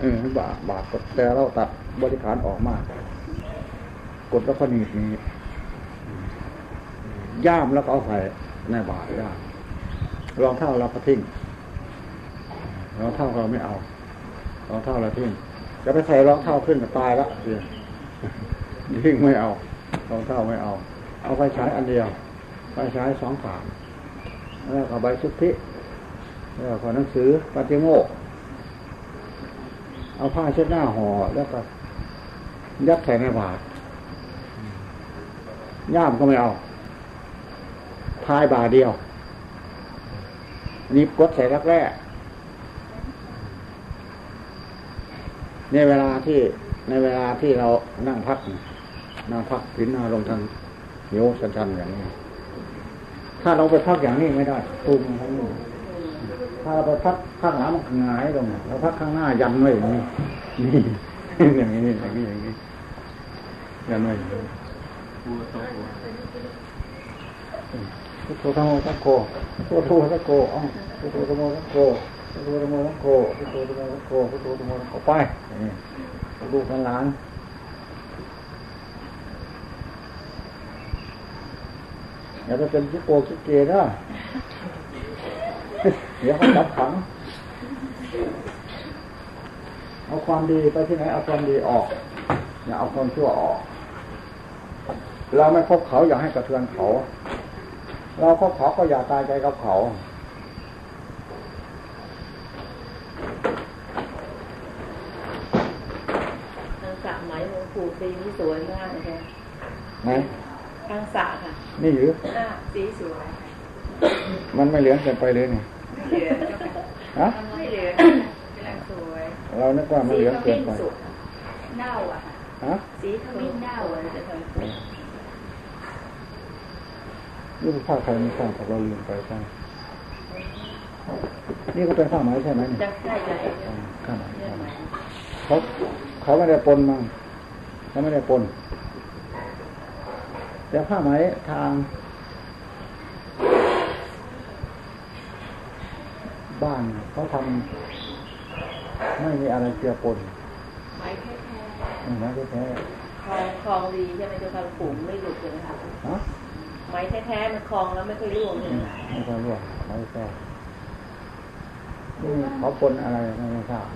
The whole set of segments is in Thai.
เออบาบาดกดแต่เราตัดบริขารออกมากกดแล้วก็หนีบนี้ ย่ามแล้วก็เอาใส่ในบาทย่ามรองเท้าเราก็ทิ้งรองเท้าเราไม่เอารองเท้าเราทิ้งจะไปใส่รองเท้าขึ้นก็ตายละเดียทิ้งไม่เอารองเท้าไม่เอา เอาไฟฉายอันเดียวไฟฉายสองฝาแล้วก็ใบสุทธิแล้วก็หนังสือปฏิโมก เอาผ้าเช็ดหน้าห่อแล้วก็ยัดใส่ในบาตรย่ามก็ไม่เอาพายบาเดียวนีบกดใส่รักแร่ในเวลาที่ในเวลาที่เรานั่งพักนั่งพักพินนาลงทางโยสันชันอย่างนี้ ถ้าเราไปพักอย่างนี้ไม่ได้ตูมทั้งนี้ ถ้าเราไปพักข้างหลังมันหงายลงเราพักข้างหน้ายันไว้อย่างนี้นี่อย่างนี้อย่างนี้อย่างนี้ยันไว้อย่างนี้พุทโธธรรมสังโฆพุทโธสังโฆอ๋อพุทโธธรรมสังโฆพุทโธธรรมสังโฆพุทโธธรรมสังโฆพุทโธธรรมสังโฆไปลูกหลานอย่าไปเป็นชิโกชิเกนะ เดี๋ยวเขาจับขัง เอาความดีไปที่ไหนเอาความดีออก อย่าเอาความชั่วออก เราไม่คบเขาอย่าให้กระเทือนเขา เราคบเขาก็อย่าตายใจกับเขาทางสระไหมหลวงปู่ปีนี่สวยมากเลยค่ะไหนทางสระค่ะ นี่หรืออ่าสีสวย มันไม่เหลืองเกินไปเลยนี่เหลืองฮะไม่เหลืองกำลังสวยเรานึกว่ามันเหลืองเกินไปสุดเน่าอะฮะสีขมิ้นเน่าอะจะทำสวยนี่เป็นผ้าใครไม่ทราบแต่เราลืมไปใช่ไหมนี่ก็เป็นผ้าไหมใช่ไหมเนี่ยจะได้ใจอ่าผ้าไหมเรื่องไหมเขาเขาไม่ได้ปนมั้งเขาไม่ได้ปนแต่ผ้าไหมทาง บ้านเขาทำไม่มีอะไรเจือปนไม้แท้อืมนะแท้ๆคลองคลองดีใช่ไหมเจ้าค่ะหลวงปู่ไม่หลุดเลยนะคะๆฮะไม้แท้ๆมันคลองแล้วไม่เคยร่วงเลยนะคะไม่ใช่ร่วงไม่ใช่นี่เขาปนอะไรไม่ทราบ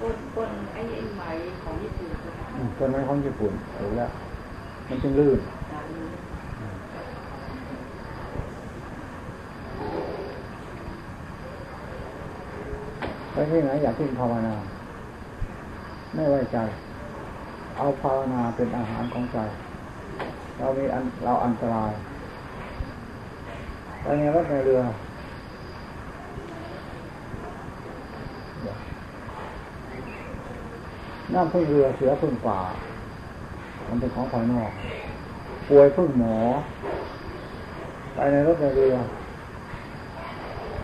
ก้นก้นไอ้ไอ้ไหมของญี่ปุ่นนะคะอืมต้นไม้ของญี่ปุ่นรู้แล้วมันจึงลื่น สามนิ้ว ไปที่ไหนอยากทิ้งภาวนา ไม่ไว้ใจ เอาภาวนาเป็นอาหารของใจ เรามีอันเราอันตรายไปในรถในเรือน้ำพึ่งเรือเสือพึ่งป่า มันเป็นของภายนอก ป่วยพึ่งหมอ ไปในรถในเรือ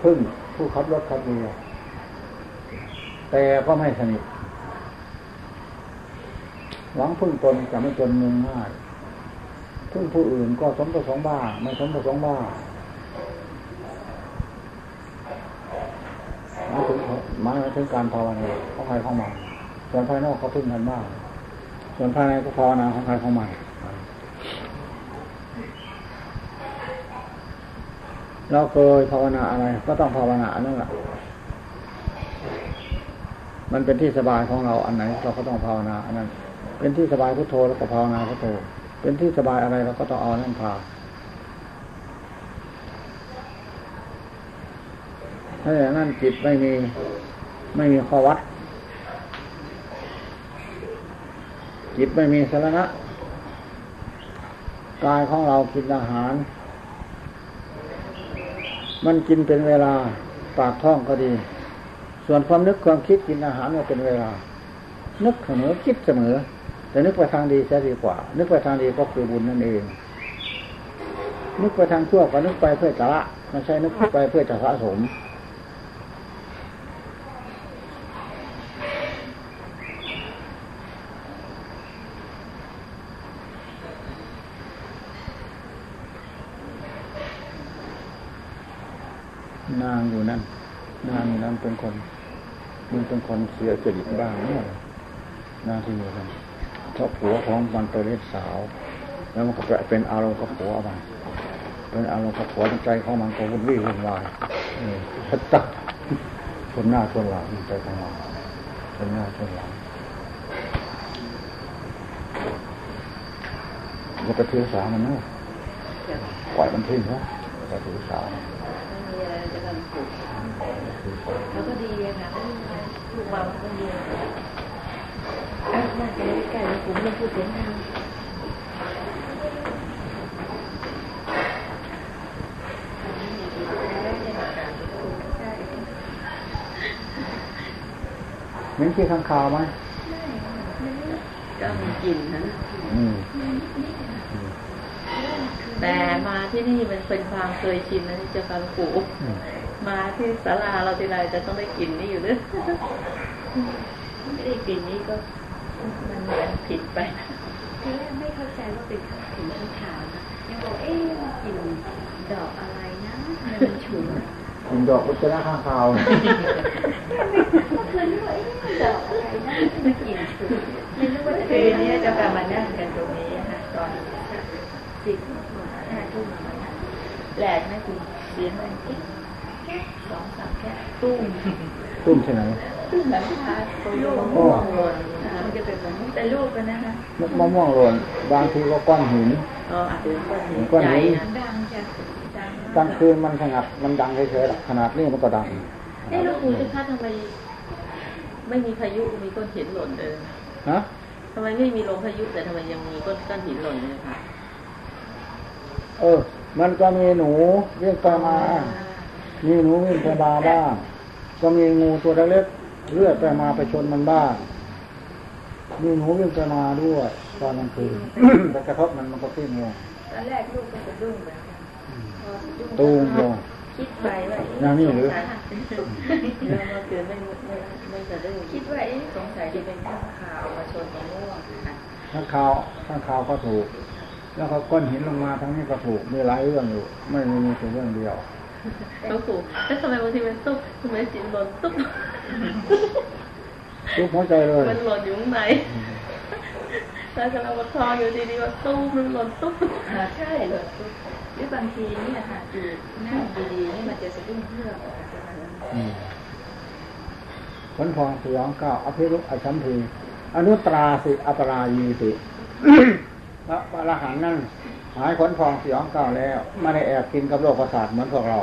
พึ่งผู้ขับรถขับเรือ แต่ก็ไม่สนิทหวังพึ่งตนจะไม่ตนเมืองง่ายพึ่งผู้อื่นก็สมประสงค์บ้าไม่สมประสงค์บ้าหมายถึงมาถึงการภาวนาของใครของมันส่วนภายนอกก็พึ่งกันบ้างส่วนภายในก็ภาวนาของใครของมันเราเคยภาวนาอะไร ก็ต้องภาวนาอันนั่นแหละ มันเป็นที่สบายของเราอันไหน เราก็ต้องภาวนาอันนั้น เป็นที่สบายพุทโธแล้วก็ภาวนาพุทโธ เป็นที่สบายอะไรเราก็ต้องเอานั่นพาถ้าอย่างนั้นจิตไม่มีไม่มีข้อวัด จิตไม่มีสาระกายของเรากินอาหาร มันกินเป็นเวลาปากท้องก็ดี ส่วนความนึกความคิดกินอาหารเนี่ยเป็นเวลา นึกเสมอคิดเสมอ แต่นึกไปทางดีจะดีกว่า นึกไปทางดีก็คือบุญนั่นเอง นึกไปทางชั่วก็นึกไปเพื่อจะละไม่ใช่นึกไปเพื่อจะสะสมนางอยู่นั่น นางอยู่นั่นเป็นคน มันเป็นคนเสียจริตบ้างเนี่ยน่าที่มีกันเพราะผัวของมันไปเล่นสาว แล้วมันก็ไปเป็นอารมณ์กับผัวมันเป็นอารมณ์กับผัวใจของมันก็วุ่นวี่วุ่นวายเออพัดตักชนหน้าชนหลังใจของมันชนหน้าชนหลังมันก็ถือสามันนะปล่อยมันทิ้งนะก็ถือสาม่มีอะไรจะทำผูกแล้วก็ดีอะ ค่ะไม่มีอะไรลูกมามันก็ดีอะมาจะได้ใกล้ผมไม่พูดเสียงดังเหม็นขี้ข้างคาวไหมก็มีกลิ่นนะแต่มาที่นี่มันเป็นความเคยชินนะที่จะฟังปู่ มมาที่ศาลาเราทีไรจะต้องได้กลิ่นนี้อยู่ด้วยไม่ได้กลิ่นนี้ก็ มันเหมือนผิดไปทีแรกไม่เข้าใจว่าเป็นข้าวถึงข้างขาวนะยังบอกเอ๊ะมันกลิ่นดอกอะไรนะทำไมมันฉุนกินดอกอุจจาระข้างคาวเมื่อคืนนี่ว่าเอ๊ะดอกอะไรนะมันกลิ่นฉุนไม่รู้ว่าจะคืเป็นนนี้จะกลับมานั่งกันตรงนี้ค่ะตอนสิบห้าทุ่มมานะแหลกไหมคุณเสียงอะไรเอ๊ะแค่ สองสามแค่ตุ้มตุ้มที่ไหนตุ้มแบบพาลูกมะม่วงหล่นนะคะมันจะเป็นแบบนี้แต่ลูกกันนะคะมะม่วงหล่นบางทีก็ก้อนหินอ๋ออาจจะเป็นก้อนหินก้อนหินใหญ่นะดังจ้ะดังกลางคืนมันสงัดมันดังเฉยๆหรอกขนาดนี้มันก็ดังเอ๊ะลูกปู่จะคาดทำไมไม่มีพายุมีก้อนหินหล่นเลยฮะทำไมไม่มีลมพายุแต่ทำไมยังมีก้อนก้อนหินหล่นเลยค่ะเออ มันก็มีหนูวิ่งไปมา มีหนูวิ่งไปมาบ้างก็มีงูตัวเล็กๆเลือดไปมาไปชนมันบ้างมีหนูวิ่งไปมาด้วยตอนกลางคืนไปกระทบมันมันก็ติ้งลงตอนแรกลูกก็สะดุ้งเหมือนกันพอสะดุ้งตูมลงคิดไปว่าอย่างนี้หรือเมื่อคืนไม่ไม่ไม่สะดุ้งคิดว่าเอ๊ะสงสัยจะเป็นข้างข่าวมาชนมะม่วงค่ะข้างคาวข้างคาวก็ถูก แล้วก็ก้อนหินลงมาทั้งนี้ก็ถูกมีหลายเรื่องอยู่ ไม่มีมีแต่เรื่องเดียว หลวงปู่แล้วทำไมบางทีมันตุ๊บทำไมจิตหล่นตุ๊บทุกหัวใจเลย มันหล่นอยู่ข้างในแล้วกำลังประคองอยู่ดีๆว่าตู้มมันหล่นตุ๊บอ่าใช่เลยหรือบางทีเนี่ยค่ะอยู่นั่งดีๆนี่มันจะสะดุ้งเพื่อกอาจจะอะไรอืมขนพองสยองเก้าอภิรุปอชัมพีอนุตราสิ อัปรายีสิพระอรหันต์นั่น หายขนพองสยองเก้าแล้วไม่ได้แอบกินกับโรคประสาทเหมือนพวกเรา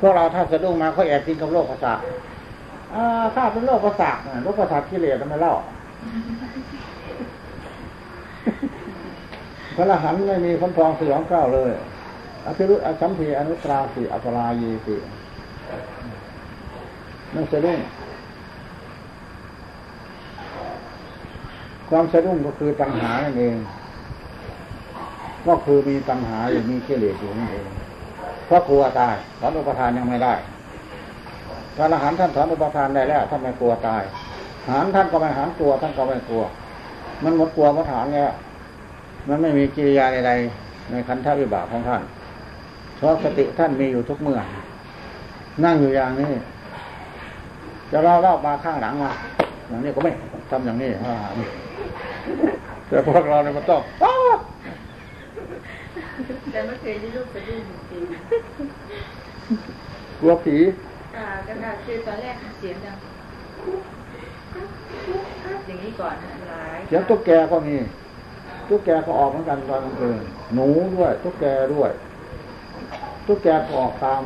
พวกเราถ้าสะดุ้งมาเขาแอบกินกับโรคประสาทข้าเป็นโรคประสาทโรคประสาทกิเลสทำไมเล่าพระรหันไม่มีขนพองสยองเก้าเลยอภิรุตอชัมพีอนุตราสิอัปรายีสินั่นสะดุ้งความสะดุ้งก็คือตัณหานั่นเอง ก็คือมีตัณหาอยู่มีกิเลสอยู่นั่นเองเพราะกลัวตายถอนอุปทานยังไม่ได้พระอรหันต์ท่านถอนอุปทานได้แล้วท่านไม่กลัวตาย หารท่านก็ไม่หารกลัวท่านก็ไม่กลัว มันหมดกลัวหมดฐานแล้วมันไม่มีกิริยาใดๆในขันธวิบากของท่านเพราะสติท่านมีอยู่ทุกเมื่อ นั่งอยู่อย่างนี้ จะเล่าเล่ามาข้างหลังมาอย่างนี้ก็ไม่ทำอย่างนี้อ่าแต่พวกเราเนี่ยมันต้องอ แต่ไม่เคยได้ลูกสะดุ้งจริงกลัวผีๆอ่ากระดาษคือตอนแรกเสียงดังอย่างนี้ก่อนนะหลายเสียงตุ๊กแกก็มีตุ๊กแกก็ออกเหมือนกันตอนกลางคืนหนูด้วยตุ๊กแกด้วยตุ๊กแกก็ออกตาม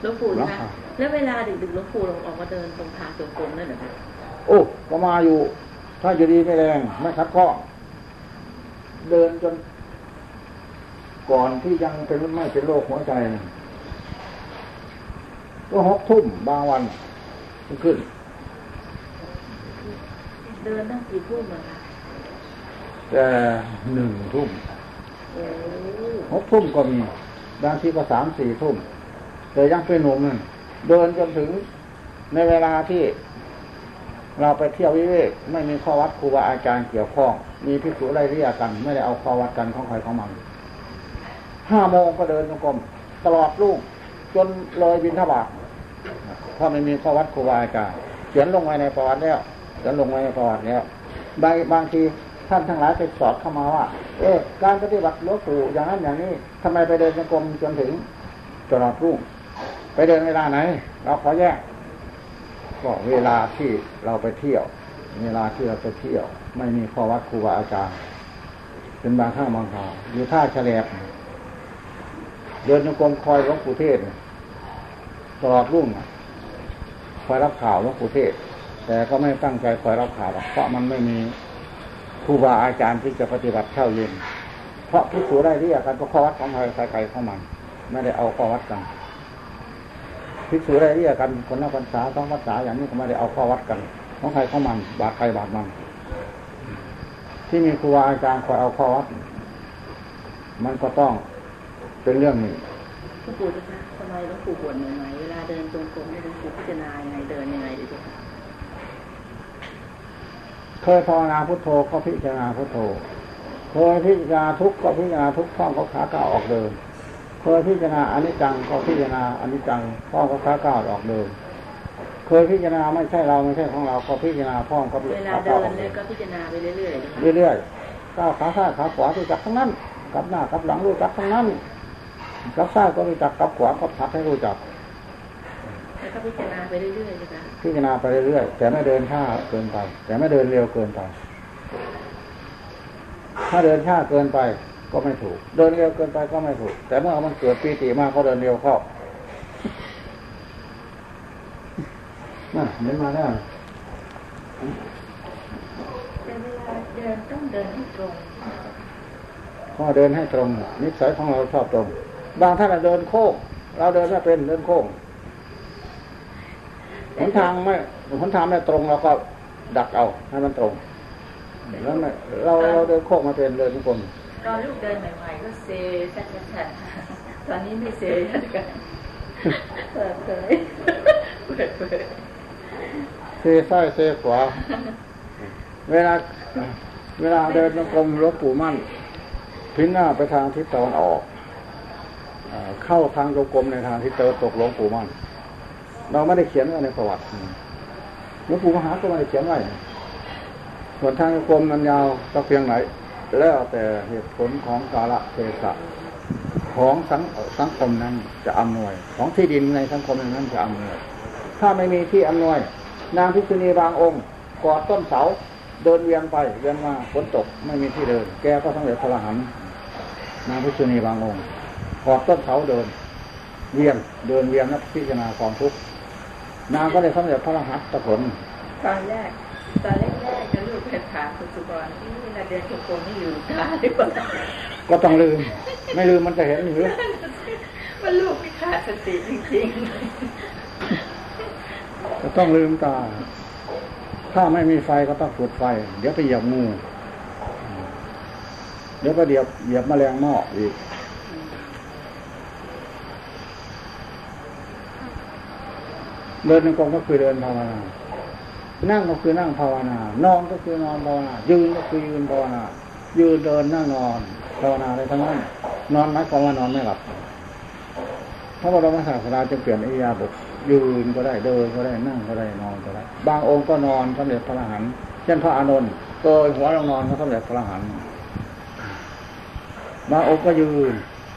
หลวงปู่เหรอนะคะแล้วเวลาดึกๆหลวงปู่ลงออกมาเดินตรงทางจงกรมนั่นเหรอคะโอ้ก็มาอยู่ ถ้าอยู่ดีไม่แรงไม่คัดข้อง เดินจน ก่อนที่ยังเป็นไม่เป็นโรคหัวใจ ก็หกทุ่มบางวันขึ้น เดินตั้งกี่ทุ่มอะคะแต่หนึ่งทุ่มโอ้หกทุ่มก็มีบางทีก็สามสี่ทุ่มแต่ยังเป็นหนุ่มนั่นเดินจนถึงในเวลาที่ เราไปเที่ยววิเวกไม่มีข้อวัดครูบาอาจารย์เกี่ยวข้อง มีพิสูจไล่เรียกกัน ไม่ได้เอาข้อวัดกันของใครของมันห้าโมงก็เดินจงกรมตลอดลูกจนเลยบินทบาทเพราะไม่มีข้อวัดครูบาอาจารย์เขียนลงไว้ในประวัติแล้วเขียนลงไว้ในประวัติแล้วบางบางทีท่านทั้งหลายไปสอดเข้ามาว่า เอ๊ะการปฏิบัติหลวงปู่อย่างนั้นอย่างนี้ทำไมไปเดินจงกรมจนถึงตลอดรุ่งไปเดินเวลาไหน เราขอแยก ก็เวลาที่เราไปเที่ยว เวลาที่เราไปเที่ยว ไม่มีข้อวัดครูบาอาจารย์เป็นบางข้างบางคราวอยู่ท่าแฉลบเดินจงกรมคอยหลวงปู่เทศตลอดรุ่งคอยรับข่าวหลวงปู่เทศ แต่ก็ไม่ตั้งใจคอยรับข่าวเพราะมันไม่มีครูบาอาจารย์ที่จะปฏิบัติเช่าเย็นเพราะพิสูจได้ที่อาการก็ข้อวัดของใครใครเข้ามัน ไม่ได้เอาข้อวัดกัน พิสูจได้ที่อาการคนละภาษาต้องภาษาอย่างนี้ก็ไม่ได้เอาข้อวัดกันของใครเข้ามันบาดใครบาดมัน ที่มีครูบาอาจารย์คอยเอาข้อวัด มันก็ต้องเป็นเรื่องหนึ่งหลวงปู่จะคะทำไมหลวงปู่บวชใหม่ๆเวลาเดินจงกรมเนี่ยหลวงปู่พิจารณายังไงเดินยังไงดีจ๊ะเคยภาวนาพุทโธก็พิจารณาพุทโธเคยพิจารณาทุกข์ก็พิจารณาทุกข์ท่องก็ขาก้าวออกเดิน เคยพิจารณาอนิจจังก็พิจารณาอนิจจังท่องก็ขาก้าวออกเดินเคยพิจารณาไม่ใช่เราไม่ใช่ของเราก็พิจารณาท่องก็เวลาขาเดิก้าวนออกเนี่เดิยนก็พิจารณาไปเรื่อยๆนะคะเรื่อยๆก้าวขาซ้ายขาขวาที่จักทั้งนั้นกลับหน้ากลับหลังรู้จักทั้งนั้นกลับซ้ายก็รู้จักกลับขวาก็พัดให้รู้จักแล้วก็พิจารณาไปเรื่อยๆนะคะพิจารณาไปเรื่อยๆแต่ไม่เดินช้าเกินไป แต่ไม่เดินเร็วเกินไป ถ้าเดินช้าเกินไป ก็ไม่ถูก เดินเร็วเกินไปก็ไม่ถูก แต่เมื่อมันเกิดปีติมากก็เดินเร็วเข้าน่ะเดินมาแล้วแต่เวลาเดินต้องเดินให้ตรงข้อเดินให้ตรงนิสัยของเราชอบตรง บางท่านน่ะเดินโค้งเราเดินไม่เป็นเดินโค้งหนทางไม่หนทางไม่ตรงเราก็ดักเอาให้มันตรงแล้วไม่เราเราเดินโค้งมาเป็นเดินทุกคน ตอนลูกเดินใหม่ๆก็เซแซ่บๆตอนนี้ไม่เซแล้วกันเปิดเผยเปิดเผยเซซ้ายเซขวา เวลา เวลาเดินกรมหลวงปู่มั่นพินหน้าไปทางทิศตะวันออกเข้าทางจงกรมในทางทิศตะวันตกหลวงปู่มั่นเราไม่ได้เขียนไว้ในประวัติหลวงปู่มหาก็ไม่ได้เขียนไว้ส่วนทางจงกรมมันยาวสักเพียงไหน แล้วแต่เหตุผลของกาลเทศะของสังสังคมนั้นจะอำนวย ของที่ดินในสังคมนั้นจะอำนวย ถ้าไม่มีที่อำนวย นางพิษุณีบางองค์กอดต้นเสาเดินเวียนไปเวียนมาฝนตกไม่มีที่เดิน แกก็สำเร็จพระอรหันนางพิษุณีบางองค์กอดต้นเสาเดิน เวียนเดินเวียนนับพิจารณาความทุกข์นางก็ได้สำเร็จพระอรหันต์ผลตอนแรก ตอนแรกๆจะลูกเป็นถามคุณสุกรที่เวลาเดินจงกรมนี่ลืมตาหรือเปล่าก็ต้องลืม ไม่ลืมมันจะเห็นหรือว่าลูกไม่ขาดสติจริงก็ต้องลืมตา ถ้าไม่มีไฟก็ต้องจุดไฟ เดี๋ยวไปเหยียบงูเดี๋ยวไปเดียบเหยียบแมลงเม่ออีกเดินในกรมก็คือเดินภาวนา นั่งก็คือนั่งภาวนา นอนก็คือนอนภาวนา ยืนก็คือยืนภาวนา ยืนเดินนั่งนอนภาวนาอะไรทั้งนั้น นอนหมายความว่านอนไม่หลับพระบรมศาสดาจะเปลี่ยนอิยาบถยืนก็ได้เดินก็ได้นั่งก็ได้นอนก็ได้ บางองค์ก็นอนสำเร็จพระอรหันต์เช่นพระอานนท์เกยหัวลงนอนก็สำเร็จพระอรหันต์บางองค์ก็ยืน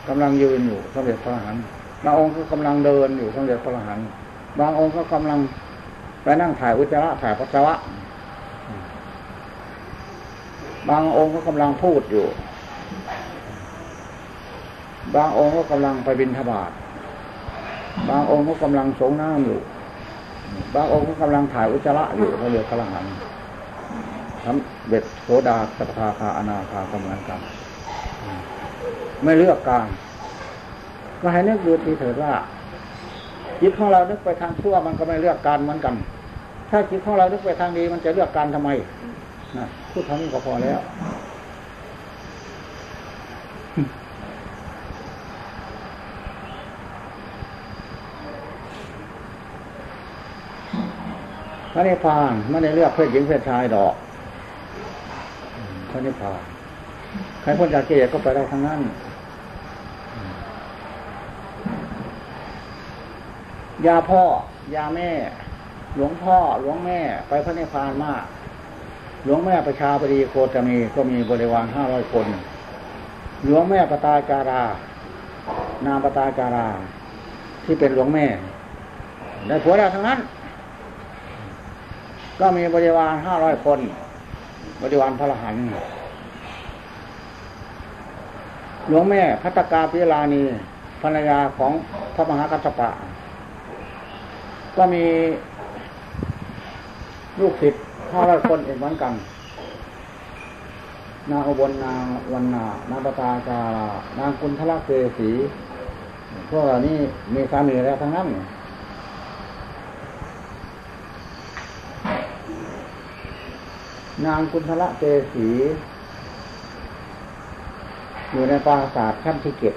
กำลังยืนอยู่สำเร็จพระอรหันต์บางองค์ก็กำลังเดินอยู่สำเร็จพระอรหันต์บางองค์ก็กำลัง ไปนั่งถ่ายอุจจาระถ่ายปัสสาวะ บางองค์ก็กำลังพูดอยู่ บางองค์ก็กำลังไปบินทบาทบางองค์ก็กำลังสงน้ำอยู่ บางองค์ก็กำลังถ่ายอุจจาระอยู่เขาเรียกกระหันทำเบ็ดโสดาสกทาคาอนาคาก็เหมือนกันไม่เลือกการ ก็ให้นึกดูทีเถิดว่าจิตของเรานึกไปทางชั่วมันก็ไม่เลือกการเหมือนกัน ถ้าจิตของเรานึกไปทางดีมันจะเลือกการทำไมนะพูดเท่านี้ก็พอแล้วพระนิพพานไม่ได้เลือกเพศหญิงเพศชายดอกพระนิพพานใครพ้นจากกิเลสก็ไปได้ทั้งนั้นยาพ่อยาแม่ หลวงพ่อหลวงแม่ไปพระนิพพานมาก หลวงแม่ประชาบดีโคตมีก็มีบริวารห้าร้อยคน หลวงแม่ปตาจารานามปตาจารา ที่เป็นหลวงแม่ได้ผัวแล้ทั้งนั้น ก็มีบริวารห้าร้อยคน บริวารพระรหันหลวงแม่พัตตกาพิลานีภรรยาของพระมหากัสสปะ ก็มี ลูกศิษย์ห้าร้อยคนอีกเหมือนกัน นางอุบนางวันนานางปตาจานางกุณทละเกสีพวกเหล่านี้มีสามีแล้วทั้งนั้นนางกุณทละเกสีอยู่ในปราสาทขั้นที่เก็บ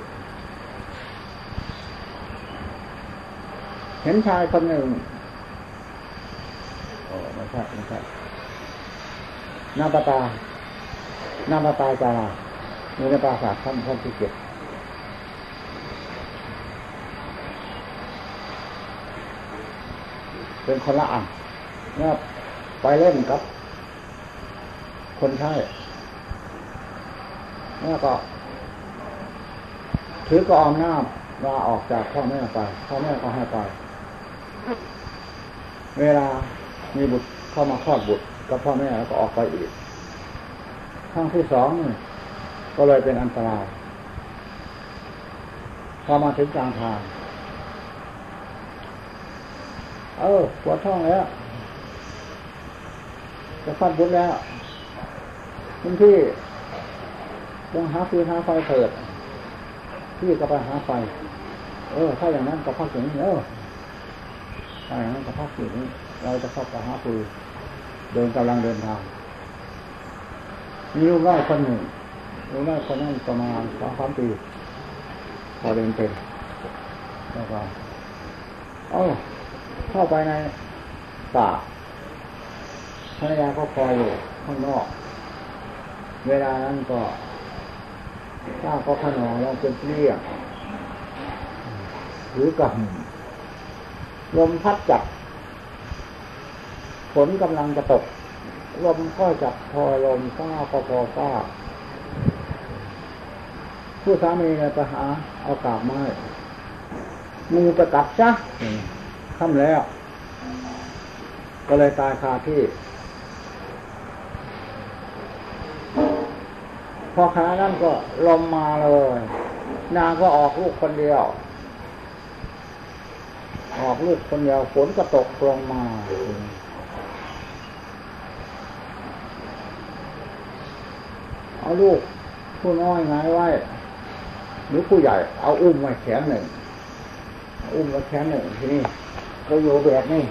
เห็นชายคนหนึ่ง โอ้ไม่ใช่ไม่ใช่นาปตานาปตาจาราอยู่ในปราสาทขั้นขั้นที่เก็บเป็นคนละอันเนี่ยไปเล่นกับ คนใช้แล้วก็ ถือกองน้ำลาออกจากพ่อแม่ไป พ่อแม่ก็ให้ไป เวลามีบุตร เข้ามาคลอดบุตรกับพ่อแม่แล้วก็ออกไปอีกครั้งที่สองก็เลยเป็นอันตรายพอมาถึงกลางทาง เออปวดท้องแล้วจะคลอดบุตรแล้วคุณพี่ต้องหาฟืนหาไฟเถิดพี่ก็ไปหาไฟ เออ ถ้าอย่างนั้นก็พักอย่างนี้เออถ้าอย่างนั้นก็พักอย่างนี้เราจะเข้าไปหาฟืน เดินกำลังเดินทางมีลูกน้คนหนึ่งลูกน้คนนั้นประมาณสองสามปีพอเดินเป็นแล้วก็เอ้าเข้าไปในป่าภรรยาก็คอยอยู่ข้างนอก เวลานั้นก็ข้าก็ขนองแล้วเป็นเปรี้ยงหรือกับลมพัดจับ ฝนกำลังจะตก ลมก็จับพอลมฟ้าก็พอฟ้า ผู้สามีเนี่ยไปหาเอากาบไม้งูไปกัดซะค่ำแล้ว ก็เลยตายคาที่พอขณะนั้นก็ลมมาเลย นางก็ออกลูกคนเดียว ออกลูกคนเดียวฝนก็ตกลงมา เอาลูกผู้น้อยไงไว้ หรือผู้ใหญ่ เอาอุ้มไว้แขนหนึ่งอุ้มไว้แขนหนึ่งทีนี้ก็อยู่แบบนี้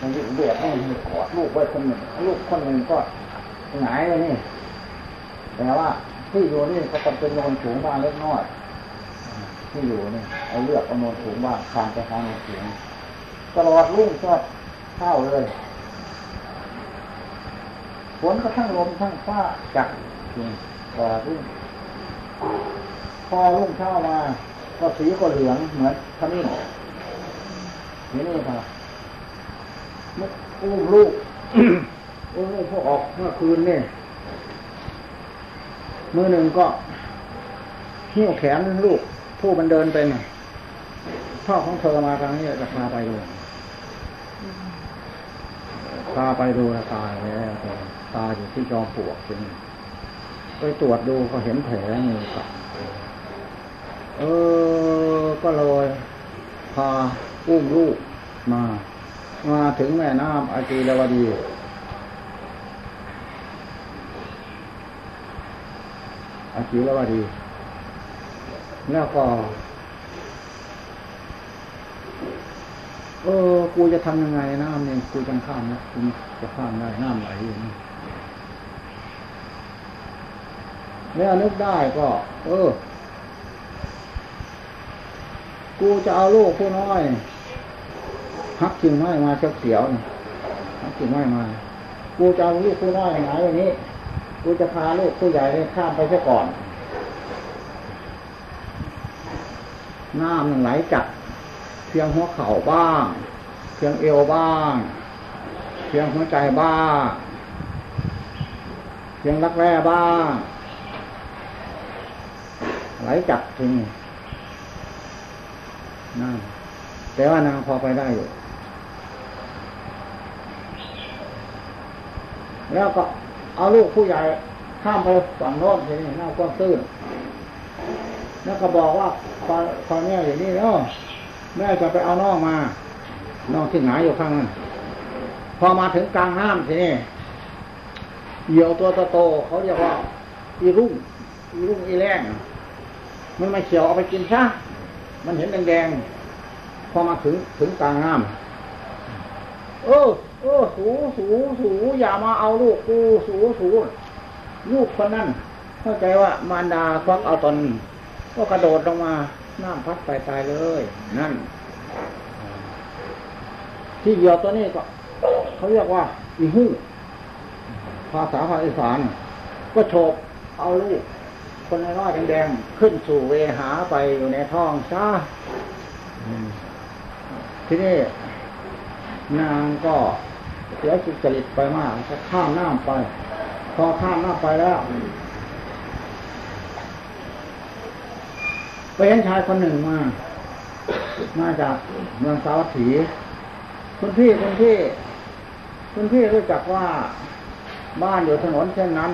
มันอยู่แบบนี้มีกอดลูกไว้คนหนึ่งลูกคนหนึ่งก็หงายไว้นี่แต่ว่าที่อยู่นี่ก็ต้องเป็นโนนสูงบ้างเล็กน้อยที่อยู่นี่เอาเลือกเอาโนนสูงบ้างทางไปทางโนนสูงตลอดรุ่งก็เข้าเลยฝนก็ทั้งลมทั้งฟ้าจัก ตลอรุ่งพอรุ่งเช้ามาก็สีก็เหลืองเหมือนขมิ้นนี่นี่ครับอุ้มลูกอุ้มลูกพวกออกเมื่อคืนนี่มือหนึ่งก็หิ้วแขนลูก ผู้มันเดินไปน่ะพ่อของเธอมาทางนี้จะพาไปดูพาไปดูตายแล้วตายอยู่ที่จอมปลวกจริง ไปตรวจดูก็เห็นแผลนี่ครับเออ ก็เลยพาอุ้มลูกมา มาถึงแม่น้ำอาจีรวดี อาชีแล้วดี แล้วก็ เออ กูจะทำยังไงน้ำเนี่ยกูจะข้ามนะกูจะข้ามได้น้ำไหลอยู่นี่ แล้วนึกได้ก็ เออ กูจะเอาลูกผู้น้อยหักกิ่งไม้มาเขียวๆหักกิ่งไม้มา กูจะเอาลูกผู้น้อยไหนวันนี้ กูจะพาลูกผู้ใหญ่ข้ามไปซะก่อน น้ำมันไหลจัดพียงหัวเข่าบ้าง เพียงเอวบ้าง เพียงหัวใจบ้าง เพียงรักแร้บ้าง ไหลจับถึงนั่นแต่ว่านางพอไปได้อยู่ แล้วก็เอาลูกผู้ใหญ่ข้ามไปฝั่งโน้นทีนี้หน้ากว้างตื้นแล้วก็บอกว่าตอนตอนนี้อย่างนี้เนาะแม่จะไปเอาน้องมา น้องที่หงายอยู่ข้างนั้น พอมาถึงกลางน้ำทีนี้เหยี่ยวตัวโตเขาเรียกว่า อีรุ่ง อีรุ่งอีแรง มันมาเขียวเอาไปกินซะมันเห็นแดงๆพอมาถึงถึงกลางน้ำเออเออสูสูสูอย่ามาเอาลูกกูสูสูลูกคนนั้นเข้าใจว่ามารดาควักเอาตนก็กระโดดลงมาน้ำพัดไปตายเลย นั่น ที่เหยี่ยวตัวนี้ก็เขาเรียกว่าอีหู้ภาษาภาคอีสานก็โฉบเอาลูก คนน้อยๆแดงๆขึ้นสู่เวหาไปอยู่ในท้องซะอืมทีนี้นางก็เสียสุจริตไปมากก็ข้ามน้ำไป พอข้ามน้ำไปแล้วไปเห็นชายคนหนึ่งมา มาจากเมืองสาวัตถีคุณพี่คุณพี่ คุณพี่รู้จักว่าบ้านอยู่ถนนเช่นนั้น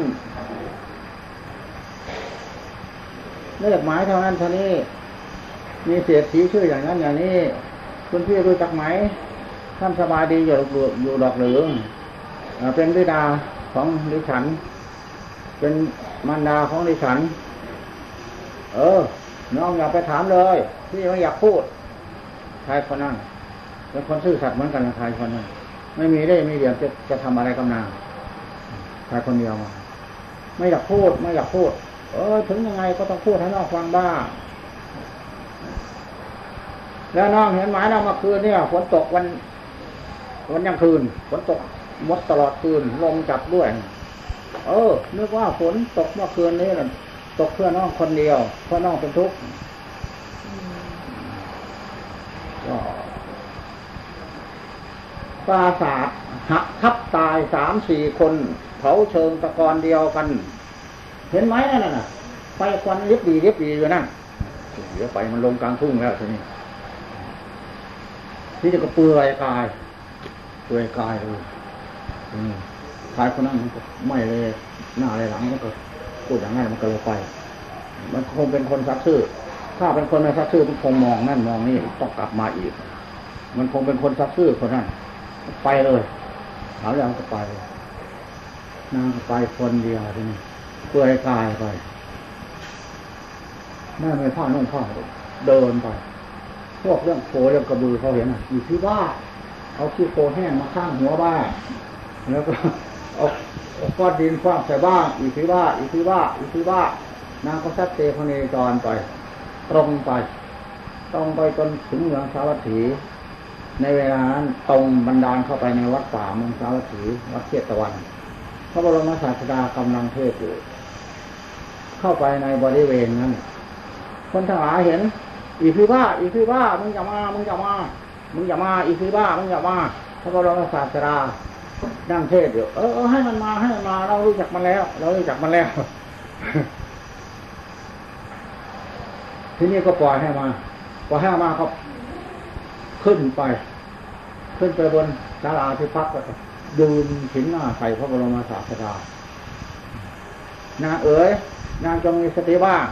เลขหมายเท่านั้นเท่านี้มีเศรษฐีชื่ออย่างนั้นอย่างนี้ คุณพี่รู้จักไหมท่านสบายดีอยู่อยู่ดอกหรือเป็นวิดาของดิฉัน เป็นมารดาของดิฉัน เออ น้องอย่าไปถามเลยพี่ไม่อยากพูดชายคนนั้นเป็นคนซื่อสัตย์เหมือนกันนะชายคนนั้นไม่มีได้มีเดียมจะจะทำอะไรกับนางชายคนเดียวมาไม่อยากพูด ไม่อยากพูด เออถึงยังไงก็ต้องพูดให้น้องฟังบ้างแล้วน้องเห็นไหมน้องเมื่อคืนเนี่ยฝนตกวัน วันยังคืนฝนตกหมดตลอดคืนลมจับด้วย เออนึกว่าฝนตกเมื่อคืนนี้น่ะตกเพื่อน้องคนเดียวเพราะน้องเป็นทุกข์ปราสาทหักทับตายสามสี่คนเผาเชิงตะกอนเดียวกัน เห็นไหมนั่นน่ะไฟควันเรียบดีเรียบดีอยู่นั่นเดี๋ยวไฟมันลงกลางทุ่งแล้วทีนี้ที่จะก็เปลือยกายเปลือยกายเลยอืมชายคนนั้นมันก็ไม่เลยหน้าเลยหลังมันก็พูดอย่างนั้นมันก็เลยไป มันคงเป็นคนซักซื่อถ้าเป็นคนไม่ซักซื่อมันคงมองนั่นมองนี่ต้องกลับมาอีก มันคงเป็นคนซักซื่อคนนั้นไปเลยถามแล้วก็ไปเลยนางไปคนเดียวทีนี้ เปลือยกายไปแม่ไม่ผ้านุ่งผ้าเดินไป พวกเรื่องโคเรื่องกระบือเขาเห็นอะอยู่ที่บ้านเอาขี้โคแห้งมาข้างหัวบ้านแล้วก็เอาเอาก้อนดินคว้างใส่บ้านอีกที่บ้านอีกที่บ้านอีกที่บ้านนางก็ซัดเตพเนจรไป ตรงไป ตรงไปจนถึงเมืองสาวัตถี ในเวลานั้นตรงบันดาลเข้าไปในวัดป่าเมืองสาวัตถีวัดเทียตะวัน พระบรมศาสดากำลังเทศอยู่ เข้าไปในบริเวณนั้นคนทั้งหลายเห็น อีคือบ้าอีคือบ้ามึงอย่ามา มึงอย่ามา มึงอย่ามา อีคือบ้ามึงอย่ามาพระบรมศาสดานั่งเทศอยู่เออให้มันมาให้มันมา เรารู้จักมันแล้ว เรารู้จักมันแล้ว ทีนี้ก็ปล่อยให้มาปล่อยให้มาเขาขึ้นไป ขึ้นไปบนศาลาที่พักก็ยืนถึงหน้าใส่พระบรมศาสดา นางเอ๋ยนางจงมีสติบ้าง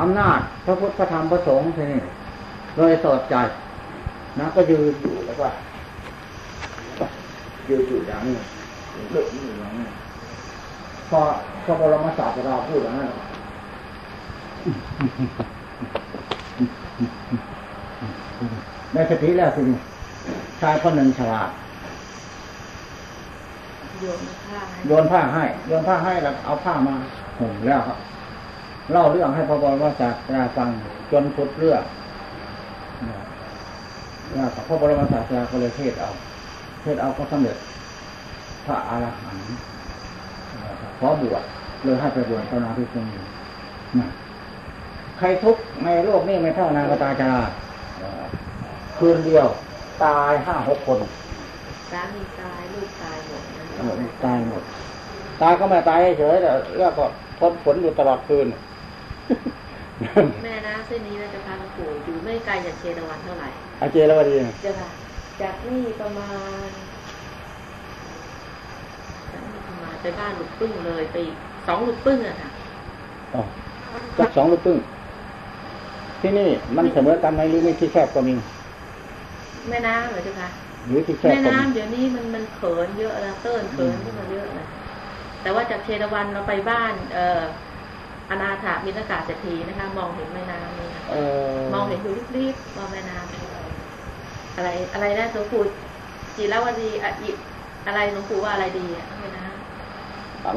อำนาจพระพุทธพระธรรมพระสงฆ์ทีนี่เลยสอดใจนะก็ยืนอยู่แล้วก็ยืนอยู่อย่างนี้เลิกอยู่อย่างนี้พอพระบรมศาสดาพูดอย่างนั้นได้สติแล้วทีนี้ชายคนหนึ่งฉลาด โยนผ้าให้โยนผ้าให้โยนผ้าให้แล้วเอาผ้ามาห่มแล้วครับเล่าเรื่องให้พระบรมศาสดาฟังจนสุดเรื่องแล้วพระบรมศาสดาก็เลยเทศเอา เทศเอาก็สำเร็จ พระอรหันต์ขอบวชเลยให้ไปบวชตอนนาที่ทรงอยู่นะใครทุกข์ในโลกนี้ไม่เท่านางกตาจาราคืนเดียว ตายห้าหกคนสามีตาย ลูกตายหมดนะ ตายหมด ตายก็ไม่ตายเฉยแต่เรื่องก็ทนฝนอยู่ตลอดคืน แม่นะเส้นนี้นะเจ้าค่ะหลวงปู่อยู่ไม่ไกลจากเชตวันเท่าไหร่อาเจรวดีเจ้าค่ะ จากนี่ประมาณจากนี่ประมาณไปบ้านหลุดปึ้งเลยไปอีกสองหลุดปึ้งอะค่ะอ๋อจักสองลูกตึ้งที่นี่มันเสมอกันไหมหรือไม่ที่แคบก็มีแม่น้ำเหรอเจ้าค่ะ หรือที่แคบแม่ก็มีน้ำเดี๋ยวนี้มันมันเขินเยอะแล้วเติ้นเขินขึ้นมาเยอะนะแต่ว่าจากเชตวันเราไปบ้าน เอ่ออนาถามินากาเศรษฐีนะคะ มองเห็นแม่น้ำนี่ค่ะเออมองเห็นอยู่รีบๆมองแม่น้ำอะไรอะไรนะหลวงปู่จีรวดีอะอิอะไรหลวงปู่ว่าอะไรดีอะแม่น้